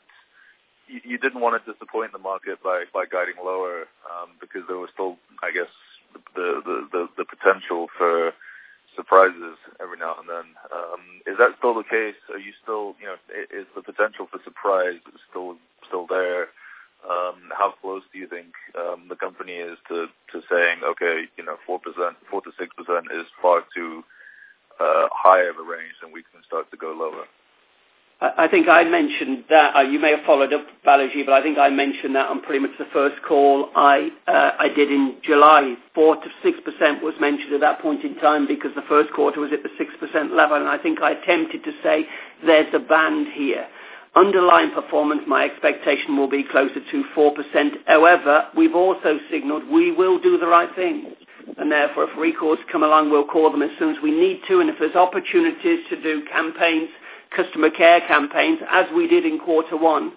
H: you, you didn't want to disappoint the market by, by guiding lower um, because there was still, I guess, the, the, the, the potential for surprises every now and then. Um, is that still the case? Are you still, you know, is the potential for surprise still still there? Um, how close do you think um, the company is to, to saying, okay, you know, 4%, 4 to 6% is far too uh, high of a range and we can start to go lower?
C: I think I mentioned that. Uh, you may have followed up, Balaji, but I think I mentioned that on pretty much the first call I uh, I did in July. Four to six percent was mentioned at that point in time because the first quarter was at the six percent level, and I think I attempted to say there's a band here. Underlying performance, my expectation will be closer to 4%. However, we've also signaled we will do the right thing. And therefore, if recalls come along, we'll call them as soon as we need to. And if there's opportunities to do campaigns, customer care campaigns, as we did in quarter one,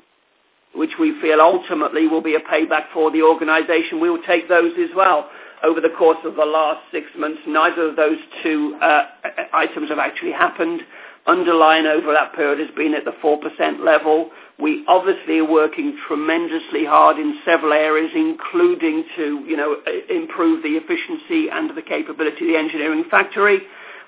C: which we feel ultimately will be a payback for the organisation, we will take those as well. Over the course of the last six months, neither of those two uh, items have actually happened underlying over that period has been at the 4% level. We obviously are working tremendously hard in several areas, including to, you know, improve the efficiency and the capability of the engineering factory.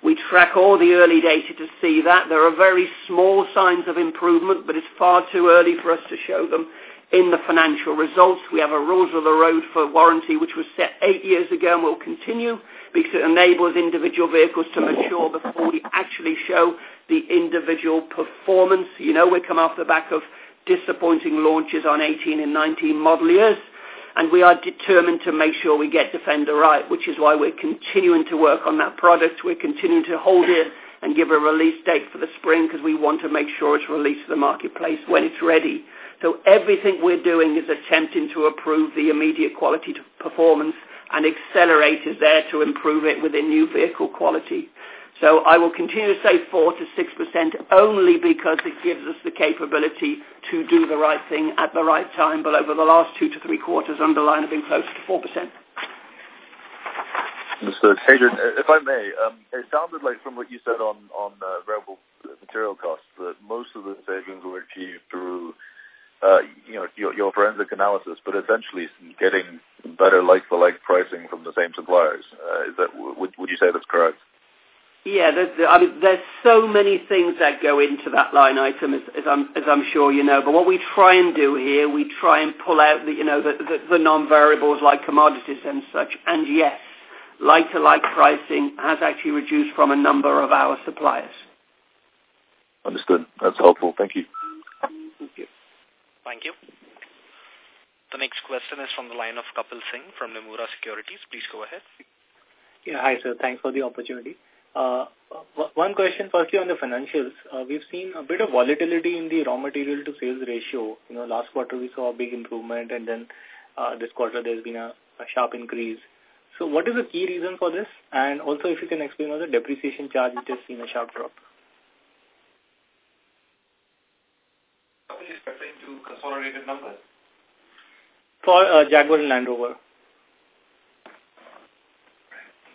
C: We track all the early data to see that. There are very small signs of improvement, but it's far too early for us to show them in the financial results. We have a rules of the road for warranty, which was set eight years ago and will continue because it enables individual vehicles to mature before we actually show the individual performance. You know, we come off the back of disappointing launches on 18 and 19 model years, and we are determined to make sure we get Defender right, which is why we're continuing to work on that product. We're continuing to hold it and give a release date for the spring because we want to make sure it's released to the marketplace when it's ready. So everything we're doing is attempting to improve the immediate quality performance and accelerators there to improve it within new vehicle quality. So I will continue to say 4 to 6% only because it gives us the capability to do the right thing at the right time. But over the last two to three quarters, underline have been close to 4%.
H: Mr. Adrian, if I may, um, it sounded like from what you said on, on uh, variable material costs that most of the savings were achieved through uh, you know, your, your forensic analysis, but essentially getting better like-for-like pricing from the same suppliers. Uh, is that would, would you say that's correct?
C: Yeah, I mean, there's so many things that go into that line item, as, as, I'm, as I'm sure you know. But what we try and do here, we try and pull out the, you know, the, the, the non-variables like commodities and such. And yes, like-to-like pricing has actually reduced from a number of our suppliers.
H: Understood. That's helpful. Thank you.
C: Thank you.
E: Thank you. The next question is from the line of Kapil Singh from Nomura Securities. Please go ahead.
I: Yeah, hi, sir. Thanks for the opportunity. Uh, one question firstly on the financials. Uh, we've seen a bit of volatility in the raw material to sales ratio. You know, last quarter we saw a big improvement and then uh, this quarter there's been a, a sharp increase. So what is the key reason for this? And also if you can explain on the depreciation charge which has seen a sharp drop.
B: Is referring to consolidated numbers?
I: For uh, Jaguar and Land Rover.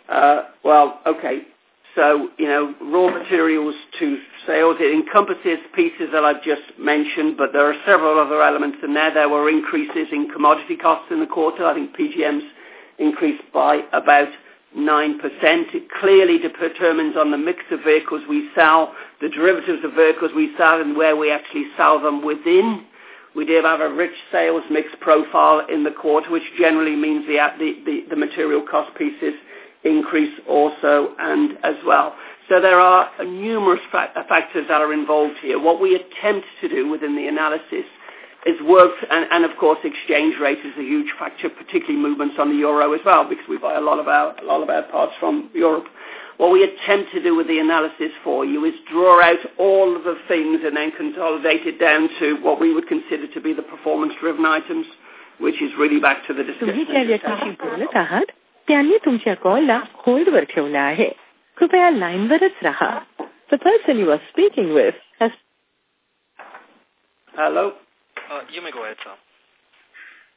C: Uh, well, okay. So, you know, raw materials to sales, it encompasses pieces that I've just mentioned, but there are several other elements in there. There were increases in commodity costs in the quarter. I think PGMs increased by about 9%. It clearly determines on the mix of vehicles we sell, the derivatives of vehicles we sell, and where we actually sell them within. We did have a rich sales mix profile in the quarter, which generally means the, the, the, the material cost pieces increase also and as well. So there are numerous fa uh, factors that are involved here. What we attempt to do within the analysis is work, and, and of course exchange rate is a huge factor, particularly movements on the euro as well, because we buy a lot of our, a lot of our parts from Europe. What we attempt to do with the analysis for you is draw out all of the things and then consolidate it down to what we would consider to be the performance-driven items, which is really back to the discussion.
J: त्यांनी तुमच्या कॉलला होल्डवर ठेवला आहे कृपया लाईनवरच राहा The person you are speaking with has...
C: Hello?
E: Uh, you may go ahead, sir.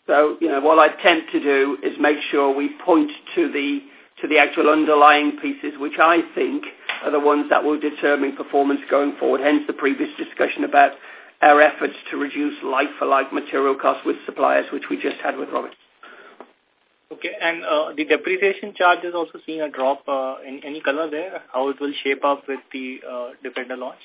C: So, you know, what I attempt to do is make sure we point to the to the actual underlying pieces, which I think are the ones that will determine performance going forward. Hence the previous discussion about our efforts to reduce like-for-like -like material costs with suppliers, which we just had with Robert.
I: Okay, and uh, the depreciation charge is also seeing a drop. Uh, in any color there? How it will shape up with the uh, Defender launch?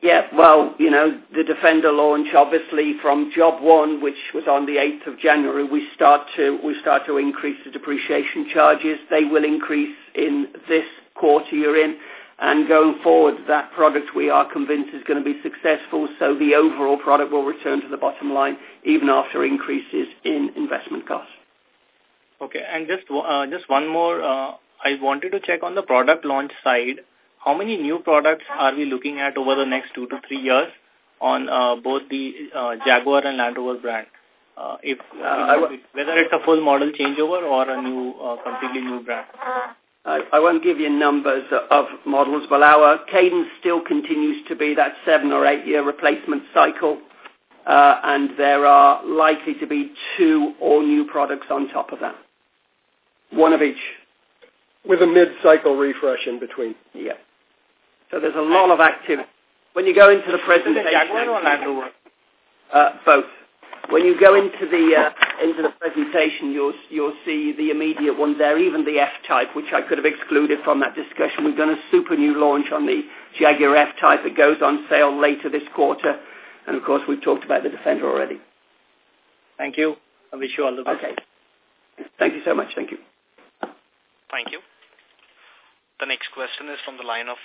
C: Yeah, well, you know, the Defender launch, obviously, from job one, which was on the 8th of January, we start to we start to increase the depreciation charges. They will increase in this quarter you're in. And going forward, that product we are convinced is going to be successful, so the overall product will return to the bottom line, even after increases in investment costs.
I: Okay. And just uh, just one more, uh, I wanted to check on the product launch side. How many new products are we looking at over the next two to three years on uh, both the uh, Jaguar and Land Rover brand? Uh, if uh, know, whether it's a full model changeover or a new, uh, completely new brand.
C: I, I won't give you numbers of models, but our cadence still continues to be that seven or eight year replacement cycle. Uh, and there are likely to be two all new products on top of that. One of each.
K: With a mid-cycle refresh in between.
C: Yeah. So there's a lot of activity. When you go into the presentation...
I: Jaguar or Land Rover?
C: Uh, both. When you go into the uh, into the presentation, you'll you'll see the immediate ones there, even the F-Type, which I could have excluded from that discussion. We've done a super new launch on the Jaguar F-Type. It goes on sale later this quarter. And, of course, we've talked about the Defender already.
I: Thank you. I wish you all the best.
C: Okay. Thank you so much. Thank you.
E: Thank you. The next question is from the line of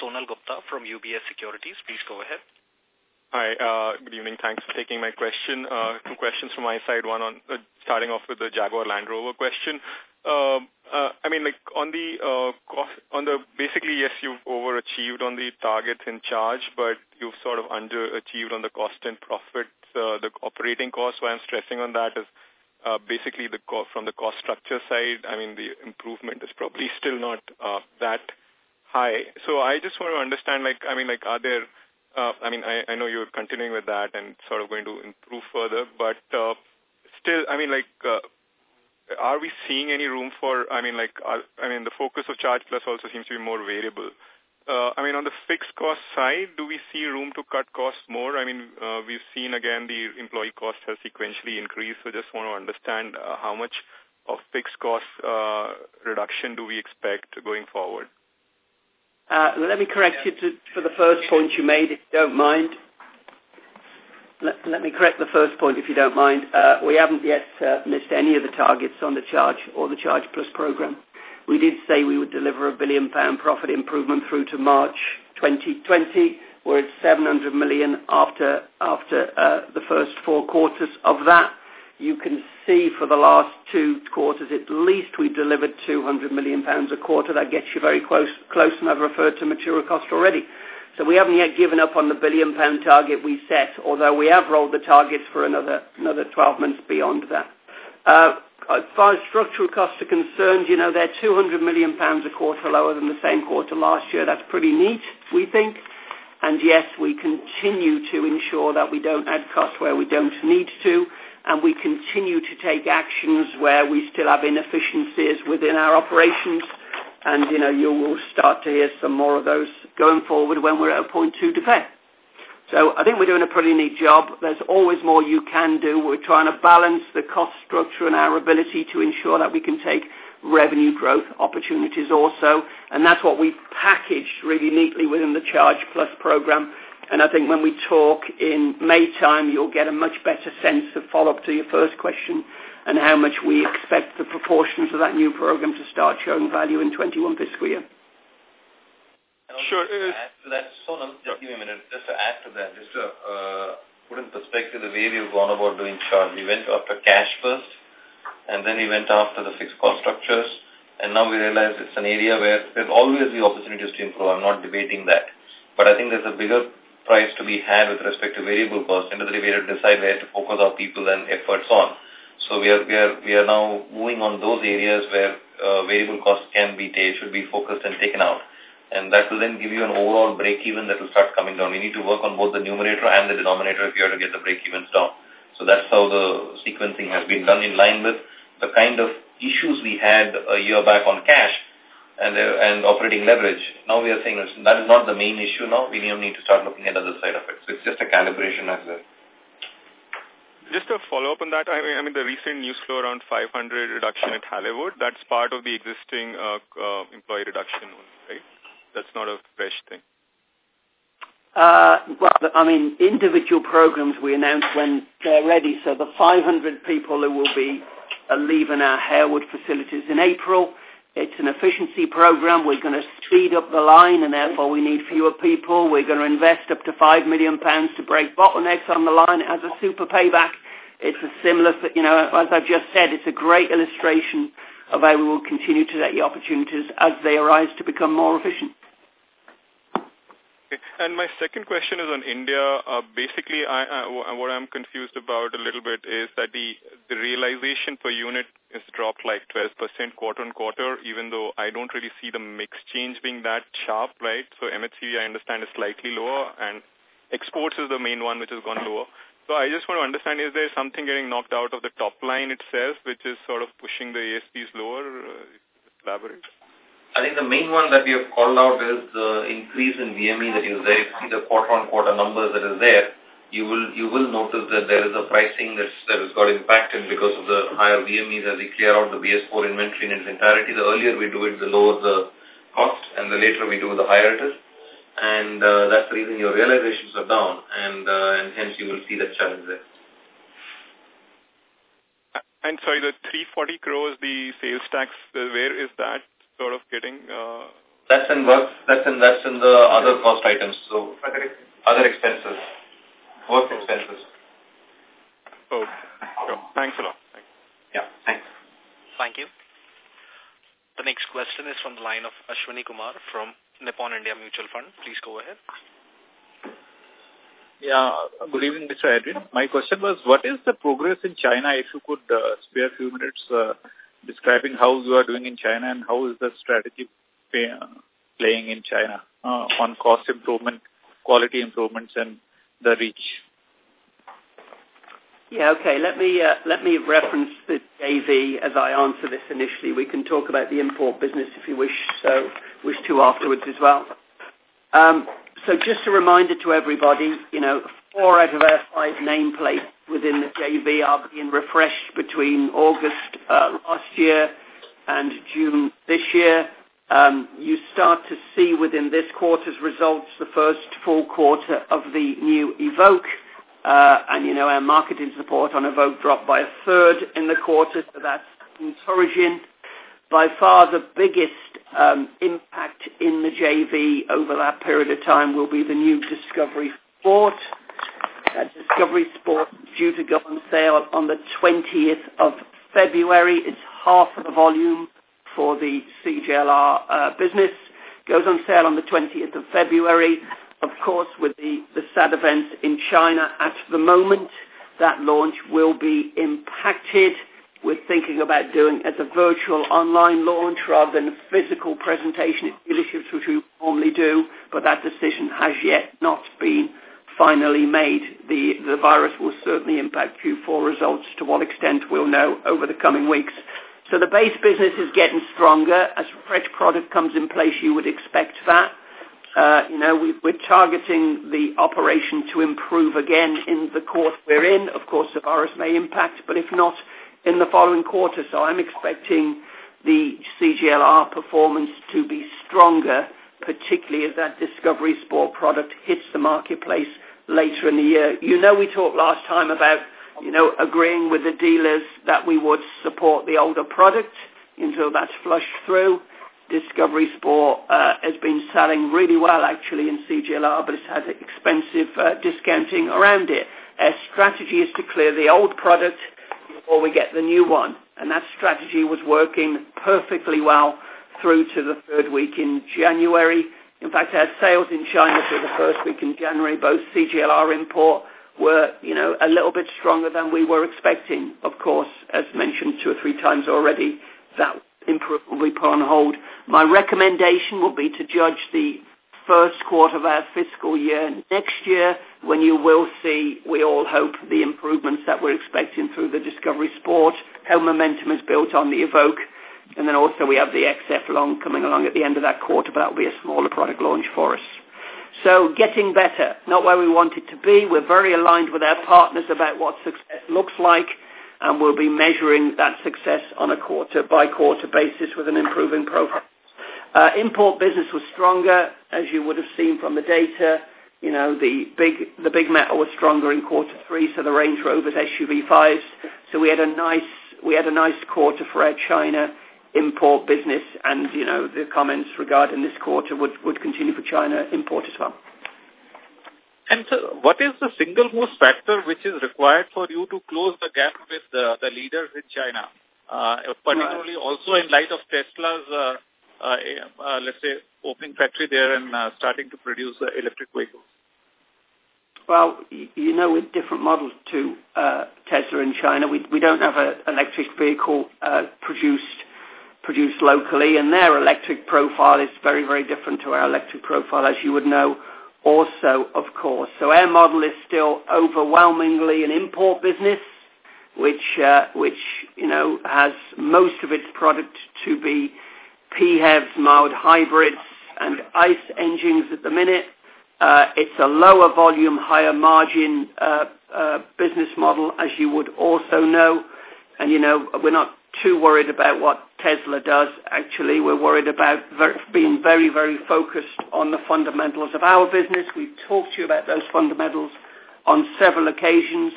E: Sonal Gupta from UBS Securities. Please go ahead.
L: Hi, uh, good evening. Thanks for taking my question. Uh, two questions from my side. One on uh, starting off with the Jaguar Land Rover question. Uh, uh, I mean, like on the uh, cost, on the basically, yes, you've overachieved on the targets in charge, but you've sort of underachieved on the cost and profits. Uh, the operating cost. Why I'm stressing on that is uh, basically the co from the cost structure side, I mean, the improvement is probably still not uh, that high. So I just want to understand, like, I mean, like, are there, uh, I mean, I, I know you're continuing with that and sort of going to improve further, but uh, still, I mean, like, uh, are we seeing any room for, I mean, like, uh, I mean, the focus of Charge Plus also seems to be more variable. Uh, I mean, on the fixed cost side, do we see room to cut costs more? I mean, uh, we've seen again the employee cost has sequentially increased, so just want to understand uh, how much of fixed cost uh, reduction do we expect going forward?
C: Uh, let me correct you to, for the first point you made, if you don't mind. Let, let me correct the first point, if you don't mind. Uh, we haven't yet uh, missed any of the targets on the Charge or the Charge Plus program. We did say we would deliver a billion pound profit improvement through to March 2020. We're at 700 million after after uh, the first four quarters of that you can see for the last two quarters at least we've delivered 200 million pounds a quarter. That gets you very close, close and I've referred to material cost already. So we haven't yet given up on the billion pound target we set, although we have rolled the targets for another another 12 months beyond that. Uh, as far as structural costs are concerned, you know, they're 200 million pounds a quarter lower than the same quarter last year. That's pretty neat, we think. And yes, we continue to ensure that we don't add costs where we don't need to and we continue to take actions where we still have inefficiencies within our operations. And, you know, you will start to hear some more of those going forward when we're at a point two to. So I think we're doing a pretty neat job. There's always more you can do. We're trying to balance the cost structure and our ability to ensure that we can take revenue growth opportunities also. And that's what we've packaged really neatly within the Charge Plus program and I think when we talk in May time, you'll get a much better sense of follow-up to your first question and how much we expect the proportions of that new program to start showing value in 21 fiscal year.
B: Sure. To add to that, Sonal, just give me a minute. Just to add to that, just to uh, put in perspective the way we've gone about doing charge. We went after cash first, and then we went after the fixed cost structures, and now we realize it's an area where there's always the opportunities to improve. I'm not debating that. But I think there's a bigger price to be had with respect to variable costs. End of the day, we have to decide where to focus our people and efforts on. So we are we are we are now moving on those areas where uh, variable costs can be should be focused and taken out, and that will then give you an overall break even that will start coming down. We need to work on both the numerator and the denominator if you are to get the break evens down. So that's how the sequencing has been done in line with the kind of issues we had a year back on cash and, uh, and operating leverage. Now we are saying that is not the main issue now. We need to start looking at the other side of it. So it's just a calibration as well.
L: Just a follow-up on that, I mean, I mean, the recent news flow around 500 reduction at Halewood, that's part of the existing uh, uh, employee reduction, right? That's not a fresh thing.
C: Uh, well, I mean, individual programs we announce when they're ready. So the 500 people who will be uh, leaving our Halewood facilities in April, it's an efficiency program. We're going to speed up the line and therefore we need fewer people. We're going to invest up to £5 million to break bottlenecks on the line. Has a super payback. It's a similar, you know, as I've just said, it's a great illustration of how we will continue to take the opportunities as they arise to become more efficient.
L: And my second question is on India. Uh, basically, I, I, what I'm confused about a little bit is that the, the realization per unit has dropped like 12% quarter on quarter, even though I don't really see the mix change being that sharp, right? So MHCV, I understand, is slightly lower, and exports is the main one which has gone lower. So I just want to understand, is there something getting knocked out of the top line itself, which is sort of pushing the ASPs lower? Uh, elaborate.
B: I think the main one that we have called out is the increase in VME that is there. If you see the quarter-on-quarter numbers that is there, you will you will notice that there is a pricing that's, that has got impacted because of the higher VMEs as we clear out the BS4 inventory in its entirety. The earlier we do it, the lower the cost, and the later we do, the higher it is. And uh, that's the reason your realizations are down, and uh, and hence you will see that challenge there.
L: And sorry, the 340 crores, the sales tax, where is that sort of getting... Uh...
B: That's in work, that's in, that's in the other cost items, so other expenses, work expenses.
L: Oh, sure. Thanks a lot. Thanks.
B: Yeah, thanks.
E: Thank you. The next question is from the line of Ashwani Kumar from Nippon India Mutual Fund. Please go ahead.
M: Yeah, good evening, Mr. Adrian. My question was, what is the progress in China? If you could uh, spare a few minutes uh, describing how you are doing in China and how is the strategy pay, uh, playing in China uh, on cost improvement, quality improvements, and the reach.
C: Yeah, okay. Let me uh, let me reference the JV as I answer this initially. We can talk about the import business if you wish, so wish to afterwards as well. Um, so just a reminder to everybody, you know, four out of our five nameplates within the JV are being refreshed between August uh, last year and June this year. Um, you start to see within this quarter's results the first full quarter of the new Evoque. Uh, and, you know, our marketing support on Evoque dropped by a third in the quarter, so that's encouraging. By far the biggest um, impact in the JV over that period of time will be the new Discovery Sport. Discovery Sport due to go on sale on the 20th of February. It's half of the volume for the CJLR uh, business. Goes on sale on the 20th of February. Of course, with the, the sad events in China at the moment, that launch will be impacted. We're thinking about doing as a virtual online launch rather than a physical presentation at dealerships, which we normally do, but that decision has yet not been finally made. The, the virus will certainly impact Q4 results. To what extent, we'll know over the coming weeks. So the base business is getting stronger. As fresh product comes in place, you would expect that. Uh, you know, we, we're targeting the operation to improve again in the quarter we're in. Of course, the virus may impact, but if not, in the following quarter. So I'm expecting the CJLR performance to be stronger, particularly as that Discovery Sport product hits the marketplace later in the year. You know, we talked last time about, you know, agreeing with the dealers that we would support the older product until that's flushed through. Discovery Sport uh, has been selling really well actually in CJLR, but it's had expensive uh, discounting around it. Our strategy is to clear the old product before we get the new one. And that strategy was working perfectly well through to the third week in January. In fact, our sales in China through the first week in January, both CJLR import were, you know, a little bit stronger than we were expecting. Of course, as mentioned two or three times already, that improvement will be put on hold. My recommendation will be to judge the first quarter of our fiscal year next year when you will see, we all hope, the improvements that we're expecting through the Discovery Sport, how momentum is built on the Evoque, and then also we have the XF Long coming along at the end of that quarter, but that will be a smaller product launch for us. So getting better, not where we want it to be. We're very aligned with our partners about what success looks like, and we'll be measuring that success on a quarter-by-quarter basis with an improving profile. Uh, import business was stronger, as you would have seen from the data. You know, the big the big metal was stronger in quarter three, so the Range Rovers SUV5s. So we had a nice we had a nice quarter for our China import business, and you know the comments regarding this quarter would would continue for China import as well.
M: And so what is the single most factor which is required for you to close the gap with the, the leaders in China, uh, particularly right. also in light of Tesla's, uh, uh, uh, let's say, opening factory there and uh, starting to produce uh, electric vehicles?
C: Well, you know, with different models to uh, Tesla in China, we, we don't have an electric vehicle uh, produced produced locally, and their electric profile is very, very different to our electric profile, as you would know also, of course. So our model is still overwhelmingly an import business, which, uh, which you know, has most of its product to be PHEVs, mild hybrids, and ICE engines at the minute. Uh, it's a lower volume, higher margin uh, uh, business model, as you would also know. And, you know, we're not too worried about what Tesla does. Actually, we're worried about ver being very, very focused on the fundamentals of our business. We've talked to you about those fundamentals on several occasions,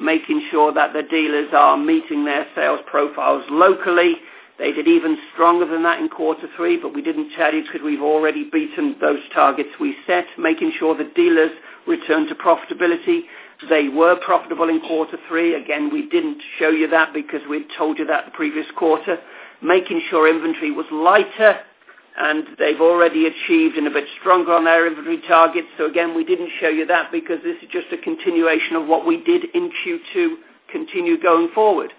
C: making sure that the dealers are meeting their sales profiles locally. They did even stronger than that in quarter three, but we didn't tell you because we've already beaten those targets we set, making sure the dealers return to profitability they were profitable in quarter three. Again, we didn't show you that because we'd told you that the previous quarter. Making sure inventory was lighter, and they've already achieved and a bit stronger on their inventory targets. So again, we didn't show you that because this is just a continuation of what we did in Q2, continue going forward.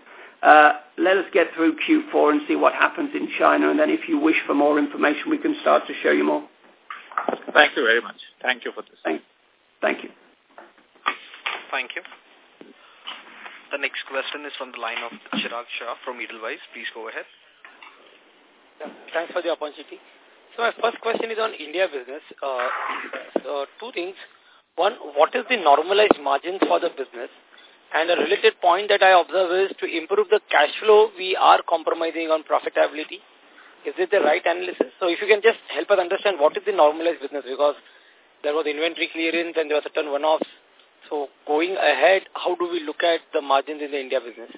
C: Uh, let us get through Q4 and see what happens in China, and then if you wish for more information, we can start to show you more.
M: Thank you very much. Thank you for this.
C: Thank, thank you.
E: Thank you. The next question is from the line of Chirag Shah from Edelweiss. Please go ahead.
N: Thanks for the opportunity. So my first question is on India business. Uh, so two things. One, what is the normalized margins for the business? And a related point that I observe is to improve the cash flow, we are compromising on profitability. Is it the right analysis? So if you can just help us understand what is the normalized business because there was inventory clearance and there was certain one-offs. So going ahead, how do we look at the margins in the India business?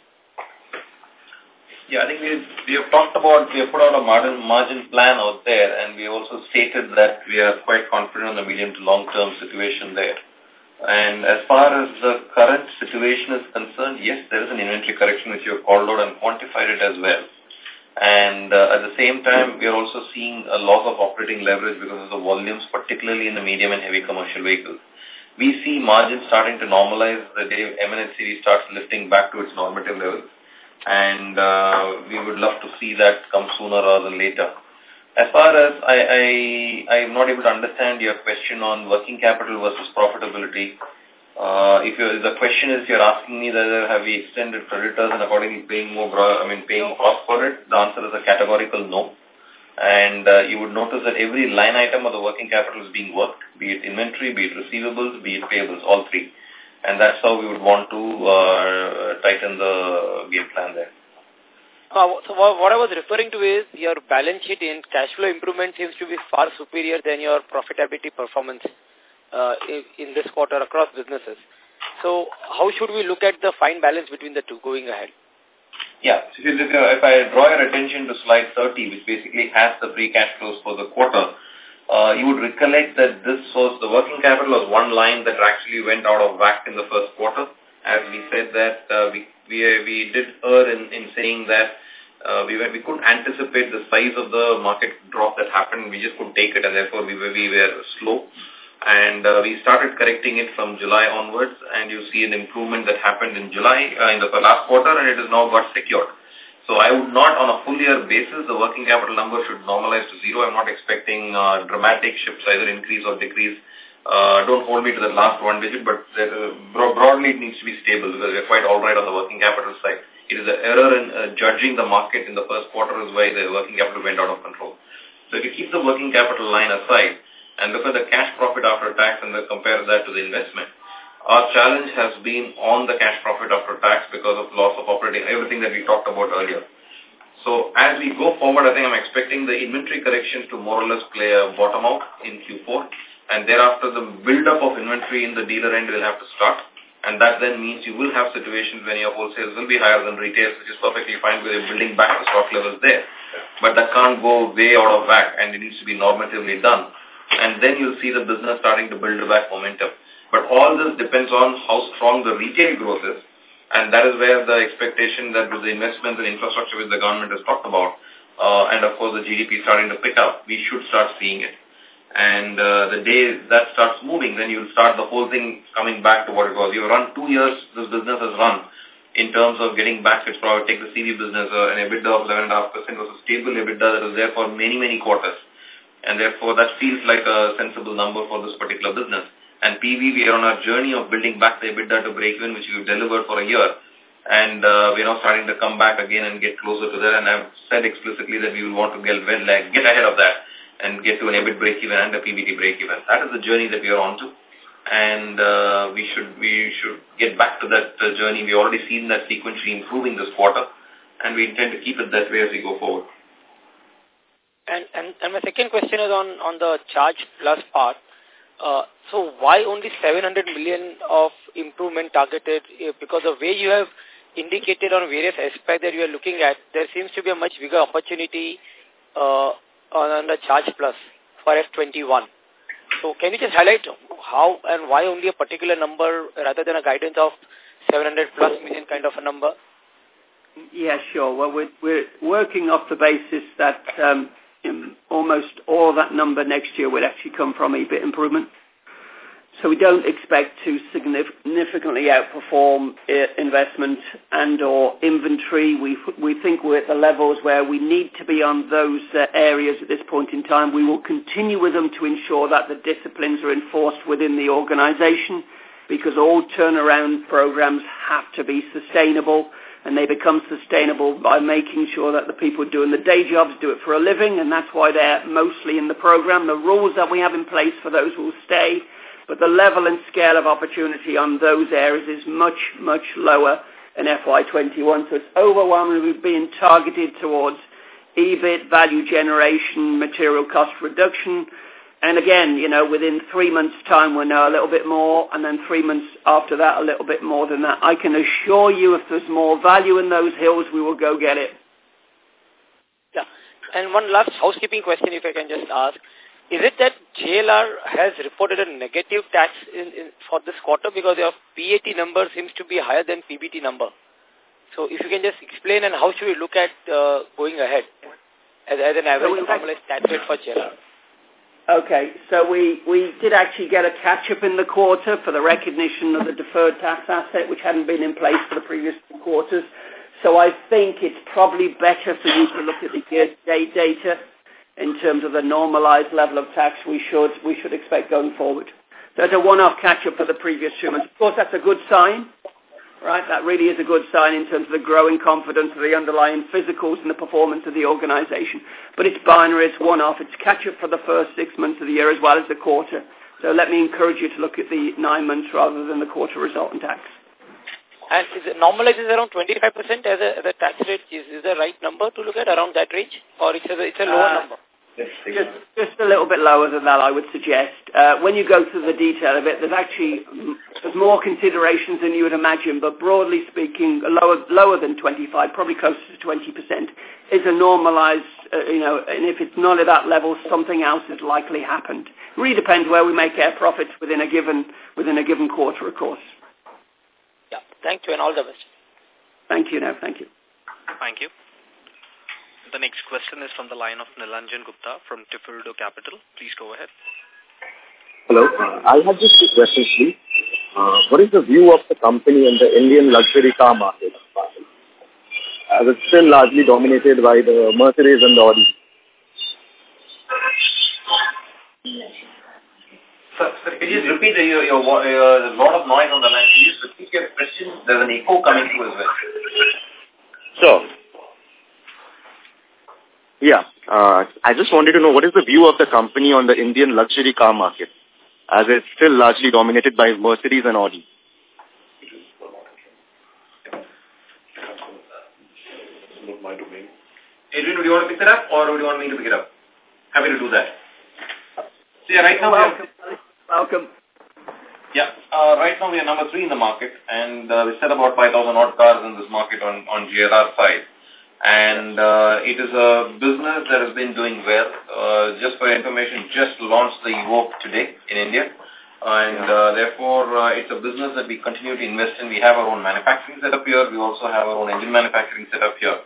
B: Yeah, I think we, we have talked about, we have put out a margin, margin plan out there and we also stated that we are quite confident on the medium to long term situation there. And as far as the current situation is concerned, yes, there is an inventory correction which you have called out and quantified it as well. And uh, at the same time, we are also seeing a loss of operating leverage because of the volumes, particularly in the medium and heavy commercial vehicles. We see margins starting to normalize the day M&HCV starts lifting back to its normative levels and uh, we would love to see that come sooner rather than later. As far as I, I, I am not able to understand your question on working capital versus profitability, uh, if the question is you're asking me whether have we extended creditors and accordingly paying more, I mean paying cost for it, the answer is a categorical no. And uh, you would notice that every line item of the working capital is being worked, be it inventory, be it receivables, be it payables, all three. And that's how we would want to uh, tighten the game plan there.
N: Uh, so what I was referring to is your balance sheet in cash flow improvement seems to be far superior than your profitability performance uh, in this quarter across businesses. So how should we look at the fine balance between the two going ahead?
B: Yeah, so if, you look, if I draw your attention to slide 30, which basically has the free cash flows for the quarter, uh, you would recollect that this was, the working capital was one line that actually went out of whack in the first quarter. As we said that uh, we, we, we did err in, in saying that uh, we, were, we couldn't anticipate the size of the market drop that happened. We just couldn't take it and therefore we were, we were slow. And uh, we started correcting it from July onwards and you see an improvement that happened in July, uh, in the last quarter and it has now got secured. So I would not, on a full year basis, the working capital number should normalize to zero. I'm not expecting uh, dramatic shifts, either increase or decrease. Uh, don't hold me to the last one digit, but uh, broadly it needs to be stable because we're quite all right on the working capital side. It is an error in uh, judging the market in the first quarter is why the working capital went out of control. So if you keep the working capital line aside and look at the cash profit after tax and then compare that to the investment, our challenge has been on the cash profit after tax because of loss of operating, everything that we talked about earlier. So as we go forward, I think I'm expecting the inventory corrections to more or less play a bottom out in Q4. And thereafter, the build-up of inventory in the dealer end will have to start. And that then means you will have situations when your wholesales will be higher than retails, which is perfectly fine because you're building back the stock levels there. But that can't go way out of whack and it needs to be normatively done. And then you'll see the business starting to build back momentum. But all this depends on how strong the retail growth is. And that is where the expectation that with the investments in infrastructure which the government has talked about, uh, and of course the GDP starting to pick up, we should start seeing it. And uh, the day that starts moving, then you'll start the whole thing coming back to what it was. You've run two years, this business has run in terms of getting back its probably take the CV business, uh, an EBITDA of 11.5% was a stable EBITDA that was there for many, many quarters. And therefore, that feels like a sensible number for this particular business. And PV, we are on our journey of building back the EBITDA to break even, which we've delivered for a year. And uh, we're now starting to come back again and get closer to that. And I've said explicitly that we will want to get, like, get ahead of that and get to an EBIT break even and a PBT break even. That is the journey that we are on to. And uh, we should we should get back to that uh, journey. We've already seen that sequentially improving this quarter. And we intend to keep it that way as we go forward.
N: And, and, and my second question is on, on the charge plus part. Uh, so why only 700 million of improvement targeted? Because the way you have indicated on various aspects that you are looking at, there seems to be a much bigger opportunity uh, on the charge plus for F21. So can you just highlight how and why only a particular number rather than a guidance of 700 plus million kind of a number?
C: Yeah, sure. Well, we're, we're working off the basis that um, almost all that number next year will actually come from EBIT improvement. So we don't expect to significantly outperform uh, investment and or inventory. We, we think we're at the levels where we need to be on those uh, areas at this point in time. We will continue with them to ensure that the disciplines are enforced within the organization because all turnaround programs have to be sustainable and they become sustainable by making sure that the people doing the day jobs do it for a living, and that's why they're mostly in the program. The rules that we have in place for those will stay, but the level and scale of opportunity on those areas is much, much lower in FY21. So it's overwhelmingly being targeted towards EBIT, value generation, material cost reduction, and again, you know, within three months' time, we'll know a little bit more, and then three months after that, a little bit more than that. I can assure you if there's more value in those hills, we will go get it.
N: Yeah. And one last housekeeping question, if I can just ask. Is it that JLR has reported a negative tax in, in, for this quarter because your PAT number seems to be higher than PBT number? So if you can just explain and how should we look at uh, going ahead as, as an average normalized tax rate for JLR?
C: Okay, so we, we did actually get a catch-up in the quarter for the recognition of the deferred tax asset, which hadn't been in place for the previous two quarters. So I think it's probably better for you to look at the year-to-date data in terms of the normalized level of tax we should we should expect going forward. So it's a one-off catch-up for the previous two months. Of course, that's a good sign right? That really is a good sign in terms of the growing confidence of the underlying physicals and the performance of the organization. But it's binary, it's one-off, it's catch-up for the first six months of the year as well as the quarter. So let me encourage you to look at the nine months rather than the quarter result and tax.
N: And is it normalized around 25% as a, as a tax rate? Is, is the right number to look at around that range? Or it's a, it's a lower uh, number?
C: Just, just a little bit lower than that, I would suggest. Uh, when you go through the detail of it, there's actually there's more considerations than you would imagine, but broadly speaking, lower lower than 25, probably closer to 20 percent, is a normalised. Uh, you know, and if it's not at that level, something else has likely happened. It really depends where we make our profits within a given within a given quarter, of course.
N: Yeah. Thank you, and all the best.
C: Thank you. No, thank you.
E: Thank you. The next question is from the line of Nilanjan Gupta from Tifildo Capital. Please go ahead.
O: Hello. Uh, I have just two questions, please. Uh, what is the view of the company in the Indian luxury car market? As it's still largely dominated by the Mercedes and the Audi.
B: Sir, sir, can you just repeat the, your, your, your, there's a lot of noise on the line. Can you just repeat your question? There's an echo coming through as well.
O: Sure. Yeah. Uh, I just wanted to know what is the view of the company on the Indian luxury car market, as it's still largely dominated by Mercedes and Audi.
B: Adrian, would you want to pick that up or would you want me to pick it up? Happy to do that. So yeah, right now
C: welcome. welcome.
B: Yeah, uh, right now we are number three in the market and uh, we sell about 5,000 odd cars in this market on, on JLR side and uh, it is a business that has been doing well. Uh, just for information, just launched the Evoque today in India, and uh, therefore uh, it's a business that we continue to invest in. We have our own manufacturing setup here. We also have our own engine manufacturing setup here.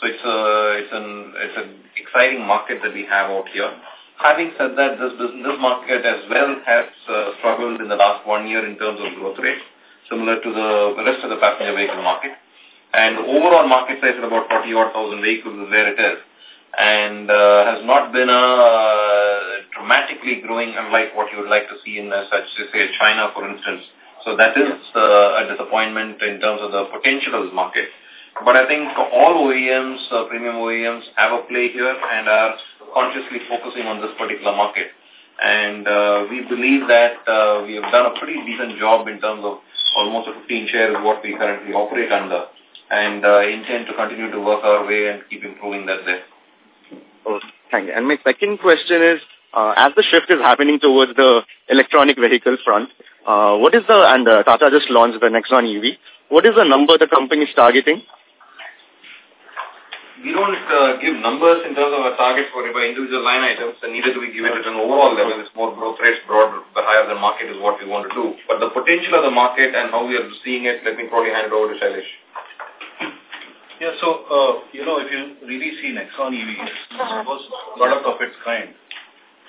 B: So it's a it's an it's an exciting market that we have out here. Having said that, this business, this market as well has uh, struggled in the last one year in terms of growth rate, similar to the rest of the passenger vehicle market. And overall market size is about 40 odd thousand vehicles is where it is. And uh, has not been a uh, dramatically growing unlike what you would like to see in uh, such, say, China, for instance. So that is uh, a disappointment in terms of the potential of the market. But I think all OEMs, uh, premium OEMs, have a play here and are consciously focusing on this particular market. And uh, we believe that uh, we have done a pretty decent job in terms of almost a 15 share is what we currently operate under and uh, intend to continue to work our way and keep improving that there.
O: Oh, thank you. And my second question is, uh, as the shift is happening towards the electronic vehicle front, uh, what is the, and uh, Tata just launched the Nexon EV, what is the number the company is targeting?
B: We don't uh, give numbers in terms of our targets for individual line items, and neither do we give it at an overall level. It's more growth rates, broad, the higher the market is what we want to do. But the potential of the market and how we are seeing it, let me probably hand it over to Shailesh.
D: Yeah, so, uh, you know, if you really see Nexon EV, it's the first product of its kind.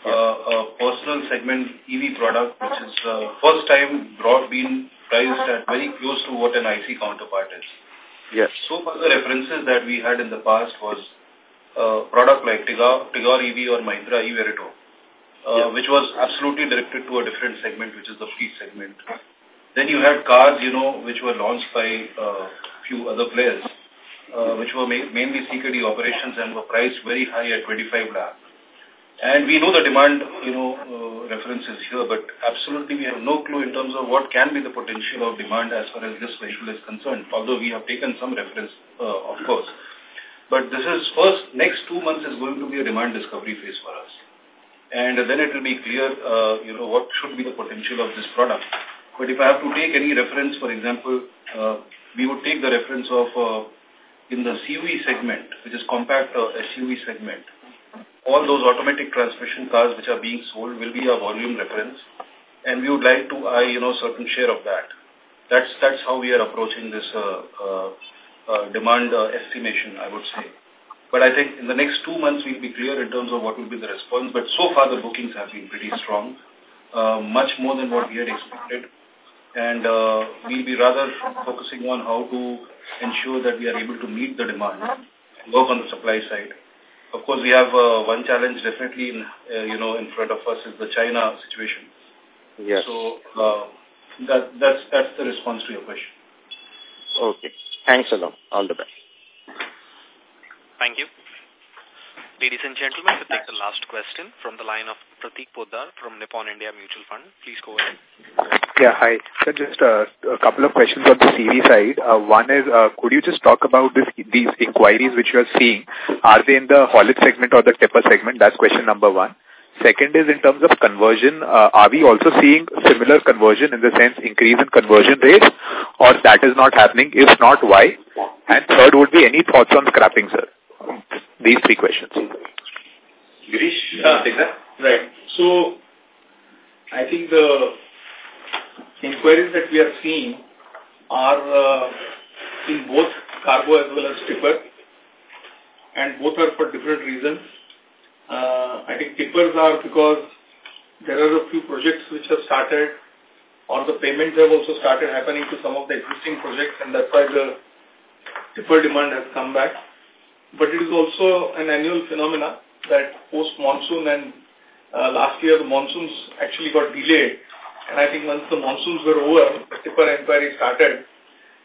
D: Uh, a personal segment EV product, which is uh, first time brought being priced at very close to what an IC counterpart is.
O: Yes.
D: So far the references that we had in the past was a product like Tigor, Tigor EV or Mahindra e-Verito, uh, yeah. which was absolutely directed to a different segment, which is the fleet segment. Then you had cars, you know, which were launched by uh, few other players, uh, which were ma mainly CKD operations and were priced very high at 25 lakh. And we know the demand, you know, uh, references here, but absolutely we have no clue in terms of what can be the potential of demand as far as this vehicle is concerned, although we have taken some reference, uh, of course. But this is first, next two months is going to be a demand discovery phase for us. And then it will be clear, uh, you know, what should be the potential of this product. But if I have to take any reference, for example, uh, we would take the reference of uh, in the CUV segment, which is compact uh, SUV segment, all those automatic transmission cars which are being sold will be a volume reference, and we would like to eye, you know, certain share of that. That's that's how we are approaching this uh, uh, uh, demand uh, estimation, I would say. But I think in the next two months we'll be clear in terms of what will be the response. But so far the bookings have been pretty strong, uh, much more than what we had expected. And uh, we'll be rather focusing on how to ensure that we are able to meet the demand and work on the supply side. Of course, we have uh, one challenge definitely in, uh, you know, in front of us is the China situation.
G: Yes.
D: So uh, that, that's, that's the response to your question.
G: Okay. Thanks a lot. All the best.
E: Thank you. Ladies and gentlemen, we take the last question from the line of Pratik Poddar from Nippon India Mutual Fund. Please go ahead.
P: Yeah, hi. So just uh, a couple of questions on the CV side. Uh, one is, uh, could you just talk about this, these inquiries which you are seeing? Are they in the haulage segment or the tipper segment? That's question number one. Second is in terms of conversion, uh, are we also seeing similar conversion in the sense increase in conversion rates or that is not happening? If not, why? And third would be any thoughts on scrapping, sir? These three questions.
D: Girish, uh, take that.
Q: Right. So, I think the inquiries that we are seeing are uh, in both cargo as well as tipper and both are for different reasons. Uh, I think tippers are because there are a few projects which have started or the payments have also started happening to some of the existing projects and that's why the tipper demand has come back. But it is also an annual phenomena that post-monsoon and uh, last year the monsoons actually got delayed and I think once the monsoons were over, the tipper inquiry started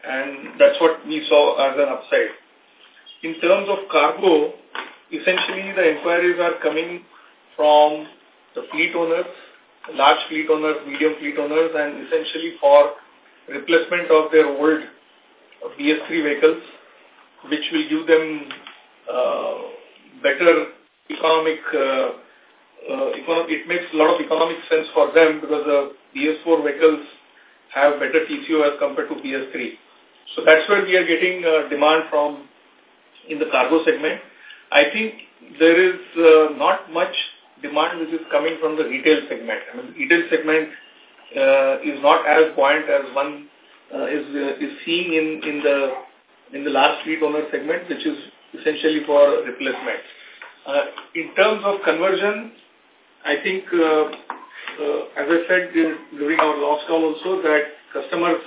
Q: and that's what we saw as an upside. In terms of cargo, essentially the inquiries are coming from the fleet owners, large fleet owners, medium fleet owners, and essentially for replacement of their old BS3 vehicles, which will give them better economic, uh, uh, economic, it makes a lot of economic sense for them because the BS4 vehicles have better TCO as compared to BS3. So that's where we are getting uh, demand from in the cargo segment. I think there is uh, not much demand which is coming from the retail segment. I mean, retail segment uh, is not as buoyant as one uh, is uh, is seeing in in the in the large fleet owner segment, which is essentially for replacement. Uh, in terms of conversion, I think, uh, uh, as I said during our last call also, that customers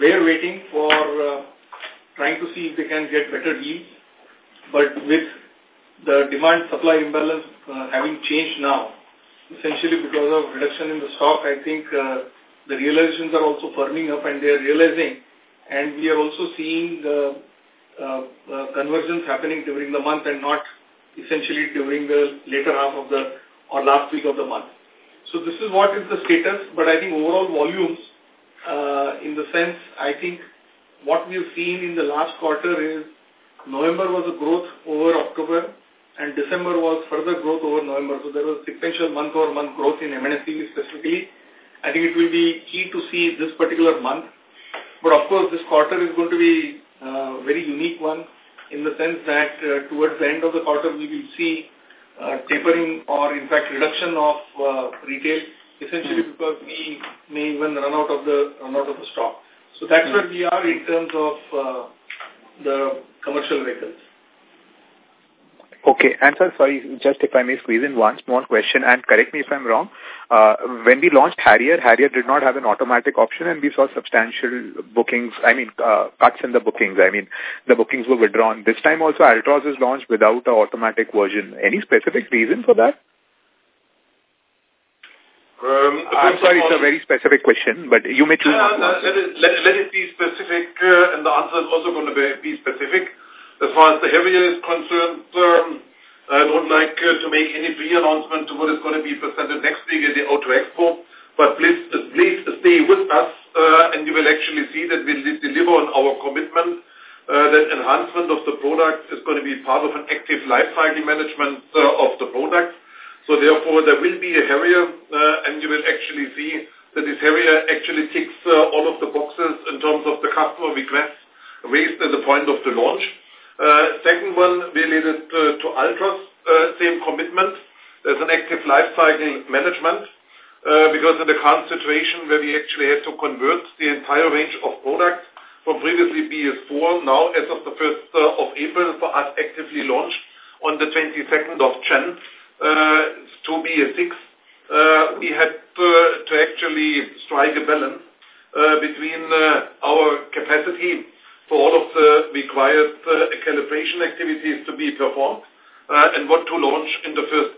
Q: were waiting for uh, trying to see if they can get better deals but with the demand-supply imbalance uh, having changed now, essentially because of reduction in the stock, I think uh, the realizations are also firming up and they are realizing. And we are also seeing the conversions happening during the month and not essentially during the later half of the or last week of the month. So this is what is the status, but I think overall volumes, uh, in the sense, I think what we've seen in the last quarter is November was a growth over October and December was further growth over November. So there was sequential month-over-month -month growth in M&HCV specifically. I think it will be key to see this particular month. But of course, this quarter is going to be uh, very unique one in the sense that uh, towards the end of the quarter we will see uh, tapering or in fact reduction of uh, retail essentially mm. because we may even run out of the run out of the stock. So that's mm. where we are in terms of uh, the commercial vehicles.
P: Okay. And sir, sorry, just if I may squeeze in one small question and correct me if I'm wrong. Uh, when we launched Harrier, Harrier did not have an automatic option and we saw substantial bookings, I mean, uh, cuts in the bookings. I mean, the bookings were withdrawn. This time also Altroz is launched without an automatic version. Any specific reason for that?
R: Um,
P: I'm sorry, it's a very specific question, but you may choose
R: uh,
P: to
R: let, it, let, let it be specific, uh, and the answer is also going to be, be specific. As far as the Harrier is concerned, um, I don't like uh, to make any pre-announcement to what is going to be presented next week at the Auto Expo, but please, please stay with us, uh, and you will actually see that we deliver on our commitment uh, that enhancement of the product is going to be part of an active life cycle management uh, of the product. So therefore, there will be a Harrier, uh, and you will actually see that this Harrier actually ticks uh, all of the boxes in terms of the customer requests raised at the point of the launch. Uh, second one related uh, to same commitment. There's an active lifecycle management uh, because in the current situation where we actually had to convert the entire range of products from previously BS4, now as of the 1st uh, of April for us actively launched on the 22nd of Jan, uh, to BS6, uh, we had uh, to actually strike a balance uh, between uh, our capacity for all of the required uh, calibration activities to be performed uh, and what to launch in the first